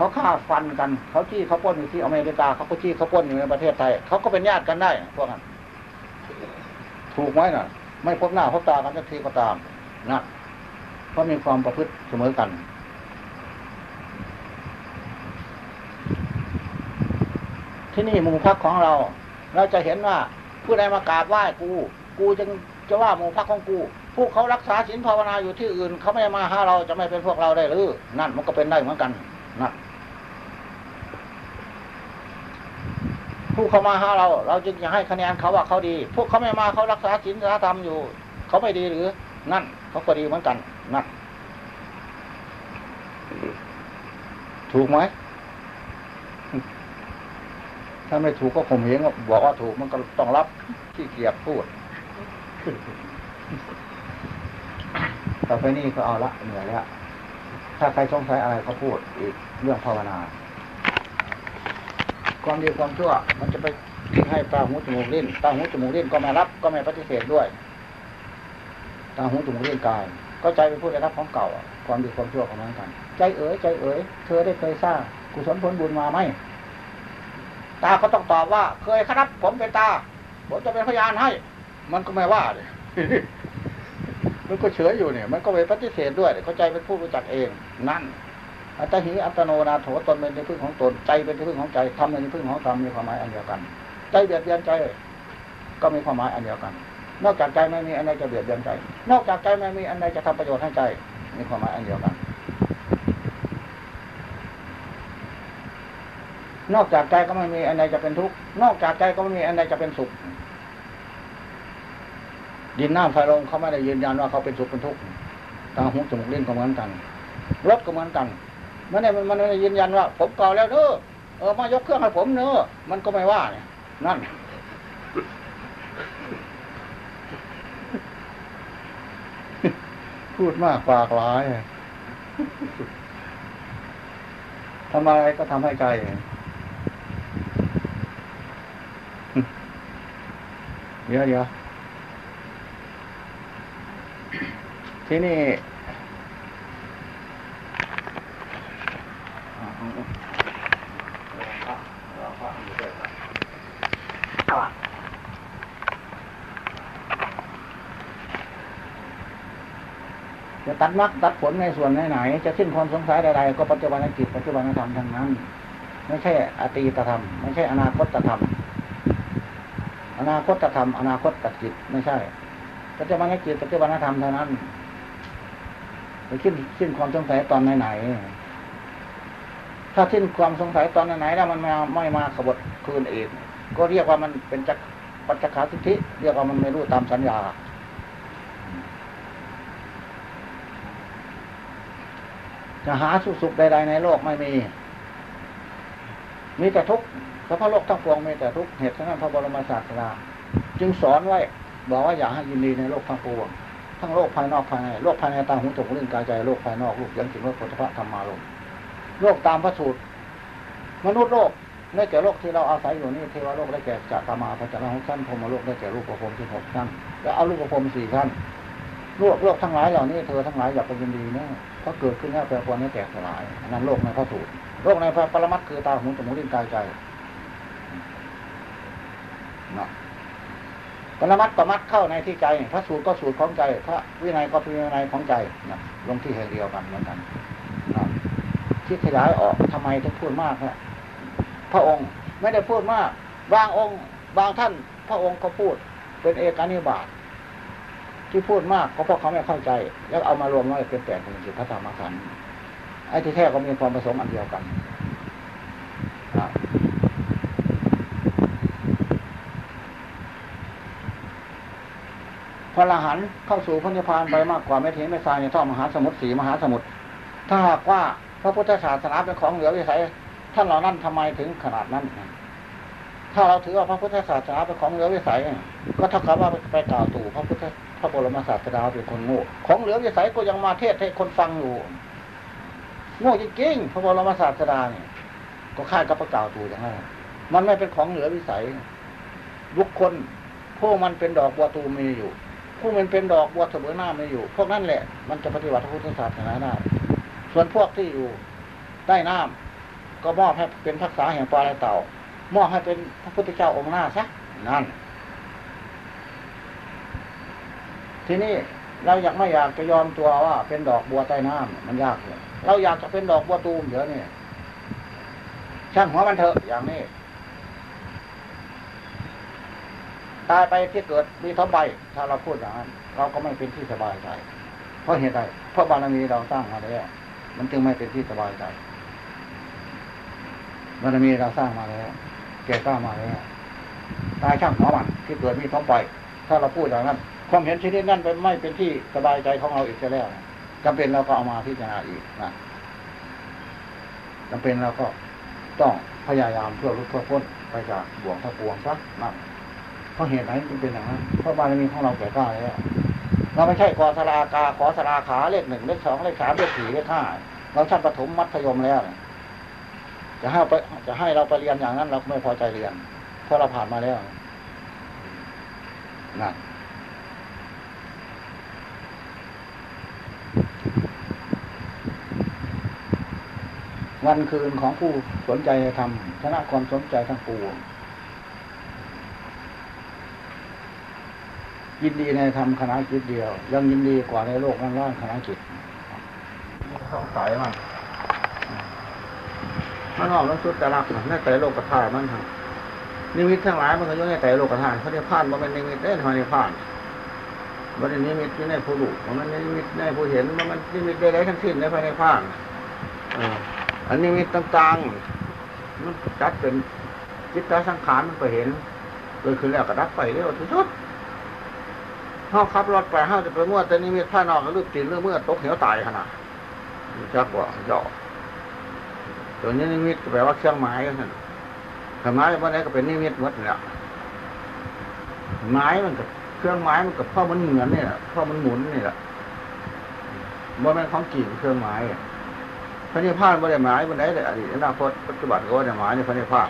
เขาฆ่าฟันกัน เขาจี้เขาป้นอยู่ที่อเมริกาเขาก็จี้เขาป้นอยู่ในประเทศไทย เขาก็เป็นญาติกันได้พวกนั้นถูกไหมน่ะ ไม่พบหน้าพบตากันสักทีก็ตามนะเพราะมีความประพฤติเสมอกันที่นี่มู่พักของเรา เราจะเห็นว่าผู้ใดมากราบไหว้กู กูจึงจะว่ามู่พักของกู ผู้เขารักษาศีลภาวนาอยู่ที่อื่น เขาไม่มาหาเราจะไม่เป็นพวกเราได้หรือ นั่นมันก็เป็นได้เหมือนกันนะ ผู้เขามาหาเรา เราจึงจะให้คะแนนเขาว่าเขาดี พวกเขาไม่มาเขารักษาศีลรักษาธรรมอยู่ เขาไม่ดีหรือ นั่น เขาก็ดีเหมือนกันนั่นถูกไหมถ้าไม่ถูกก็ข่มเหงก็บอกว่าถูกมันก็ต้องรับที่เกียจพูดต่อไปนี้ก็เอาละเหนื่อยแล้วถ้าใครสงสัยอะไรก็พูดอีกเรื่องภาวนา ความดีความชั่ว มันจะไปทิ้งให้ตาหูจมูกลิ้นตาหูจมูกลิ้นก็ไม่รับก็ไม่ปฏิเสธด้วยตาหูจมูกลิ้นกายก็ใจเป็นผู้ได้รับของเก่า ความดีความชั่วของมันกัน ใจเอ๋ยใจเอ๋ยเธอได้เคยสร้างกุศลผลบุญมาไหมตาก็ต้องตอบว่า เคยครับ ผมเป็นตาผมจะเป็นพยานให้ มันก็ไม่ว่าเลยมันก็เฉยอยู่เนี่ย มันก็ไม่ปฏิเสธด้วยเข้าใจเป็นผู้รู้จักเอง นั่น อัตหิอัตโนนาโถตนเป็นที่พึ่งของตนใจเป็นที่พึ่งของใจทำเป็นที่พึ่งของธรรมมีความหมายอันเดียวกัน ใจเบียดเบียนใจก็มีความหมายอันเดียวกัน นอกจากใจไม่มีอันใดจะเบียดเบียนใจ นอกจากใจไม่มีอันใดจะทำประโยชน์ให้ใจมีความหมายอันเดียวกัน นอกจากใจก็ไม่มีอันใดจะเป็นทุกข์นอกจากใจก็ไม่มีอันใดจะเป็นสุขดินน้ำไฟลมเขาไม่ได้ยืนยันว่าเขาเป็นสุขเป็นทุกข์ตาหูจมูกเลิ้นก็เหมือนกันรถก็เหมือนกัน มันไม่มันม่ได้ยืนยันว่า ผมเก่าแล้วเนอะเออมายกเครื่องให้ผมเนอะมันก็ไม่ว่าเนี่ยนั่นพูดมากปากหลายทำอะไรก็ทำให้ใจเดี๋ยวเดี๋ยวที่นี่ จะตัดมรรคตัดผลในส่วนไหนๆจะสิ้นความสงสัยใดๆก็ปัจจุบันจิตปัจจุบันธรรมทั้งนั้น ไม่ใช่อตีตธรรม ไม่ใช่อนาคตธรรม อนาคตธรรม อนาคตจิตไม่ใช่ ปัจจุบันจิตปัจจุบันธรรมเท่านั้นจะสิ้นสิ้นความสงสัยตอนไหนๆ ถ้าสิ้นความสงสัยตอนไหนแล้วมันมาไม่มาขบฏคืนเองก็เรียกว่ามันเป็นจักปัจจขาสิทธิ เรียกว่ามันไม่รู้ตามสัญญา จะหาสุขสุขใดๆในโลกไม่มี มีแต่ทุกข์เพราะพระโลกทั้งปวงมีแต่ทุกข์เหตุฉะนั้นพระบรมศาสดาจึงสอนไว้บอกว่าอย่าให้ยินดีในโลกทั้งปวง ทั้งโลกภายนอกภายใน โลกภายในตาหูจมูกลิ้นกายใจ โลกภายนอกโลกยังถึงโลกพุทธะธรรมาลม โลกตามพระสูตร มนุษย์โลกได้แก่โลกที่เราอาศัยอยู่นี่เทวโลกได้แก่จักรมาพระจันทร์หกชั้นพรมโลกได้แก่รูปประพรมที่หกชั้นแล้วเอารูปประพรมสี่ชั้นโลกโลกทั้งหลายเหล่านี้เธอทั้งหลายอยากไปยินดีนะเพราะเกิดขึ้นแล้วแปรปรวนนี้แตกสลายอันนั้นโลกในพระสูตรโลกในพระปรมัตถ์คือตาหูจมูกลิ้นกายใจนะปรมัตถ์ปรมัตถ์เข้าในที่ใจ พระสูตรก็สูตรของใจ พระวินัยก็วินัยของใจนะลงที่แห่งเดียวกันเหมือนกันนะ ที่ขยายออกทำไมถึงพูดมากฮะพระองค์ไม่ได้พูดมาก บางองค์ บางท่าน พระองค์ก็พูด เป็นเอกานิบาตที่พูดมากก็เพราะเขาไม่เข้าใจ แล้วเอามารวมไว้เป็นแปดเป็นสิบพระธรรมขันธ์ไอ้ที่แท้ก็มีความประสงค์อันเดียวกันพระรหันเข้าสู่พระนิพพานไปมากกว่าไม่ถึงไม่ทรายในท่อมหาสมุทรสีมหาสมุทรถ้าหากว่า พระพุทธศาสนาเป็นของเหลือวิสัยท่านเหล่านั้นทำไมถึงขนาดนั้น ถ้าเราถือว่าพระพุทธศาสนาเป็นของเหลือวิสัย ก็เท่ากับว่าไปกล่าวตู่พระพุทธพระบรมศาสดาเป็นคนโง่ ของเหลือวิสัยก็ยังมาเทศให้คนฟังอยู่ โง่จริงๆพระบรมศาสดาเนี่ย ก็คาดกับประกาวตู่อย่างนั้นมันไม่เป็นของเหลือวิสัยบุคคลผู้มันเป็นดอกบัวตูมีอยู่ผู้มันเป็นดอกบัวเสมอหน้ามีอยู่ พวกนั้นแหละ มันจะปฏิบัติพระพุทธศาสนาได้ ส่วนพวกที่อยู่ใต้น้ำก็มอบให้เป็นทักษะแห่งปลาไหลเต่ามอบให้เป็นพระพุทธเจ้าองค์หน้าซะนั่น ทีนี้เราอยากไม่อยากจะยอมตัวว่า เป็นดอกบัวใต้น้ำมันยากเลยเราอยากจะเป็นดอกบัวตูมเดี๋ยวนี้ช่างหัวมันเถอะอย่างนี้ตายไปที่เกิดมีท้องใบ ถ้าเราพูดอย่างนั้นเราก็ไม่เป็นที่สบายใจ เพราะเหตุใดเพราะบารมีเราสร้างมาแล้ว มันจึงไม่เป็นที่สบายใจบารมีเราสร้างมาแล้วแก่กล้ามาแล้วตายช่างหัวมันที่เกิดมีท้องใบถ้าเราพูดอย่างนั้น ความเห็นชนิดนั้นเป็นไม่เป็นที่สบายใจของเราอีกแล้วจำเป็นเราก็เอามาพิจารณาอีกนะจำเป็นเราก็ต้องพยายามเพื่อรุดเพื่อพ้นไปจากบ่วงทั้งปวงซะนั่นเพราะเหตุไหนจึงเป็นอย่างนั้นเพราะบารมีของเราแก่กล้าแล้ว เราไม่ใช่กอสลากาขอสลาขาเลขหนึ่งเลขสองเลขสามเลขสี่เลขห้าเราชั้นประถมมัธยมแล้วจะให้ไปจะให้เราไปเรียนอย่างนั้น เราไม่พอใจเรียนเพราะเราผ่านมาแล้วนั่นวันคืนของผู้สนใจในธรรมชนะความสนใจทั้งปวง ยินดีในธรรมคณะจิตเดียว ยังยินดีกว่าในโลกนั้นล่างคณะจิตสงสัยมันมันออกแล้วสุดแต่รักนะในแต่โลกกระทามันทำนิมิตทั้งหลายมันก็ยู่ในแต่โลกกระทานเขาจะผ่านมันเป็นนิมิตได้ทำไมผ่านมันเป็นนิมิตที่ในผู้ดูมันนิมิตในผู้เห็นมันนิมิตได้ทั้งสิ้นในภายในผ่านอันนี้มีต่างๆมันจัดเป็นจิตตสังขารมันไปเห็นเกิดขึ้นแล้วก็ดับไปเร็วที่สุด ห้าขับรถไปห้าจะไปมั่วแต่นี่มีผ้านอกก็ลืบตีนเรื่องเมื่อตกเหวตายขนาดจักว่าย่อตัวนี้นิมิตแปลว่าเครื่องหมายกันถ้าไม้วันนี้ก็เป็นนิมิตหมดเนี่ยไม้มันกับเครื่องไม้มันกับพ่อมันเหมือนเนี่ยพ่อมันหมุนนี่แหละว่ามันของจริงเครื่องไม้พระนิพพานไม่ได้หมายวันไหนเลยอดีตอนาคตปัจจุบันก็ไม่ได้หมายในพระนิพพาน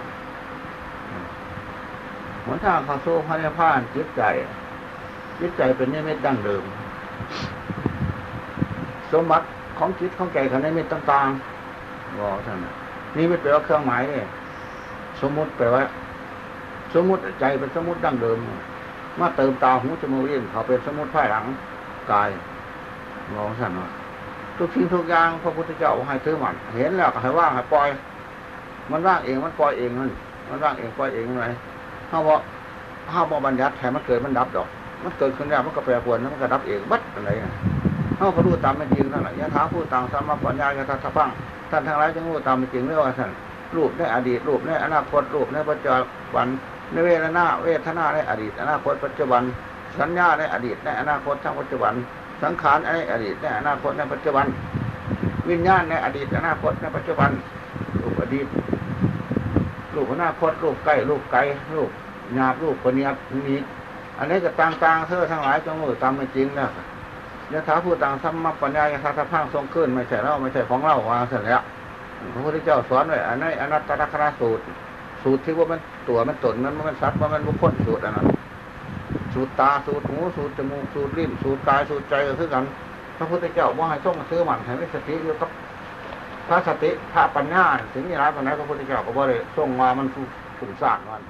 หนทางเข้าสู่พระนิพพานจิตใจ จิตใจเป็นนิมิตดั้งเดิม สมบัติของจิตของใจเขานิมิตต่างๆบอกท่านน่ะนี่ไม่แปลว่าเครื่องหมายเนี่ยสมมุติแปลว่า สมมุติใจเป็นสมมุติดั้งเดิมมาเติมตาหูจมูกเลี้ยงเขาเป็นสมมุติภายหลังกายบอกท่านว่าทุกสิ่งทุกอย่างพระพุทธเจ้าให้ถือมันเห็นแล้วก็ให้ว่างให้ปล่อย มันว่างเองมันปล่อยเองมันมันว่างเองปล่อยเองไงถ้าว่าถ้าว่าบัญญัติแถมมันเกิดมันดับดอก มันเกิดขึ้นแล้วมันก็แปรปรวนแล้วมันก็ดับเองบัดอะไรนะถ้าเขารู้ตามเป็นจริงนั่นแหละยะถาผู้ต่างสามาปัญญายะทัพังท่านทั้งหลายจะรู้ตามเป็นจริงเรื่องว่าท่านรูปในอดีตรูปในอนาคตรูปในปัจจุบันในเวทนาเวทนาในอดีต อนาคตปัจจุบัน สัญญาในอดีตในอนาคตทั้งปัจจุบัน สังขารในอดีตในอนาคตในปัจจุบัน วิญญาณในอดีต อนาคตในปัจจุบันรูปอดีตรูปอนาคตรูปใกล้รูปไกลรูปหยาบรูปปณีตนี้ อันนี้จะต่างๆเธอทั้งหลายจงรู้ตามเป็นจริงนะยะถาผู้ต่างสัมมาปัญญายะถาทัพพังทรงขึ้นไม่ใช่เราไม่ใช่ของเราวางเสร็จแล้วพระพุทธเจ้าสอนไว้อันนี้อนัตตลกราสูตร สูตรที่ว่ามันตัวมันตนมันมันสัตว์ว่ามันบุคคลสูตรอันนั้นสูตรตาสูตรหูสูตรจมูกสูตรลิ้นสูตรกายสูตรใจก็คือกันพระพุทธเจ้าว่าให้ต้องซื้อมันให้มีสติอยู่กับพระสติพระปัญญาถึงนี่ร้ายปัญญาพระพุทธเจ้าก็บ่ได้ส่งมามันฝุ่นซ่านมัน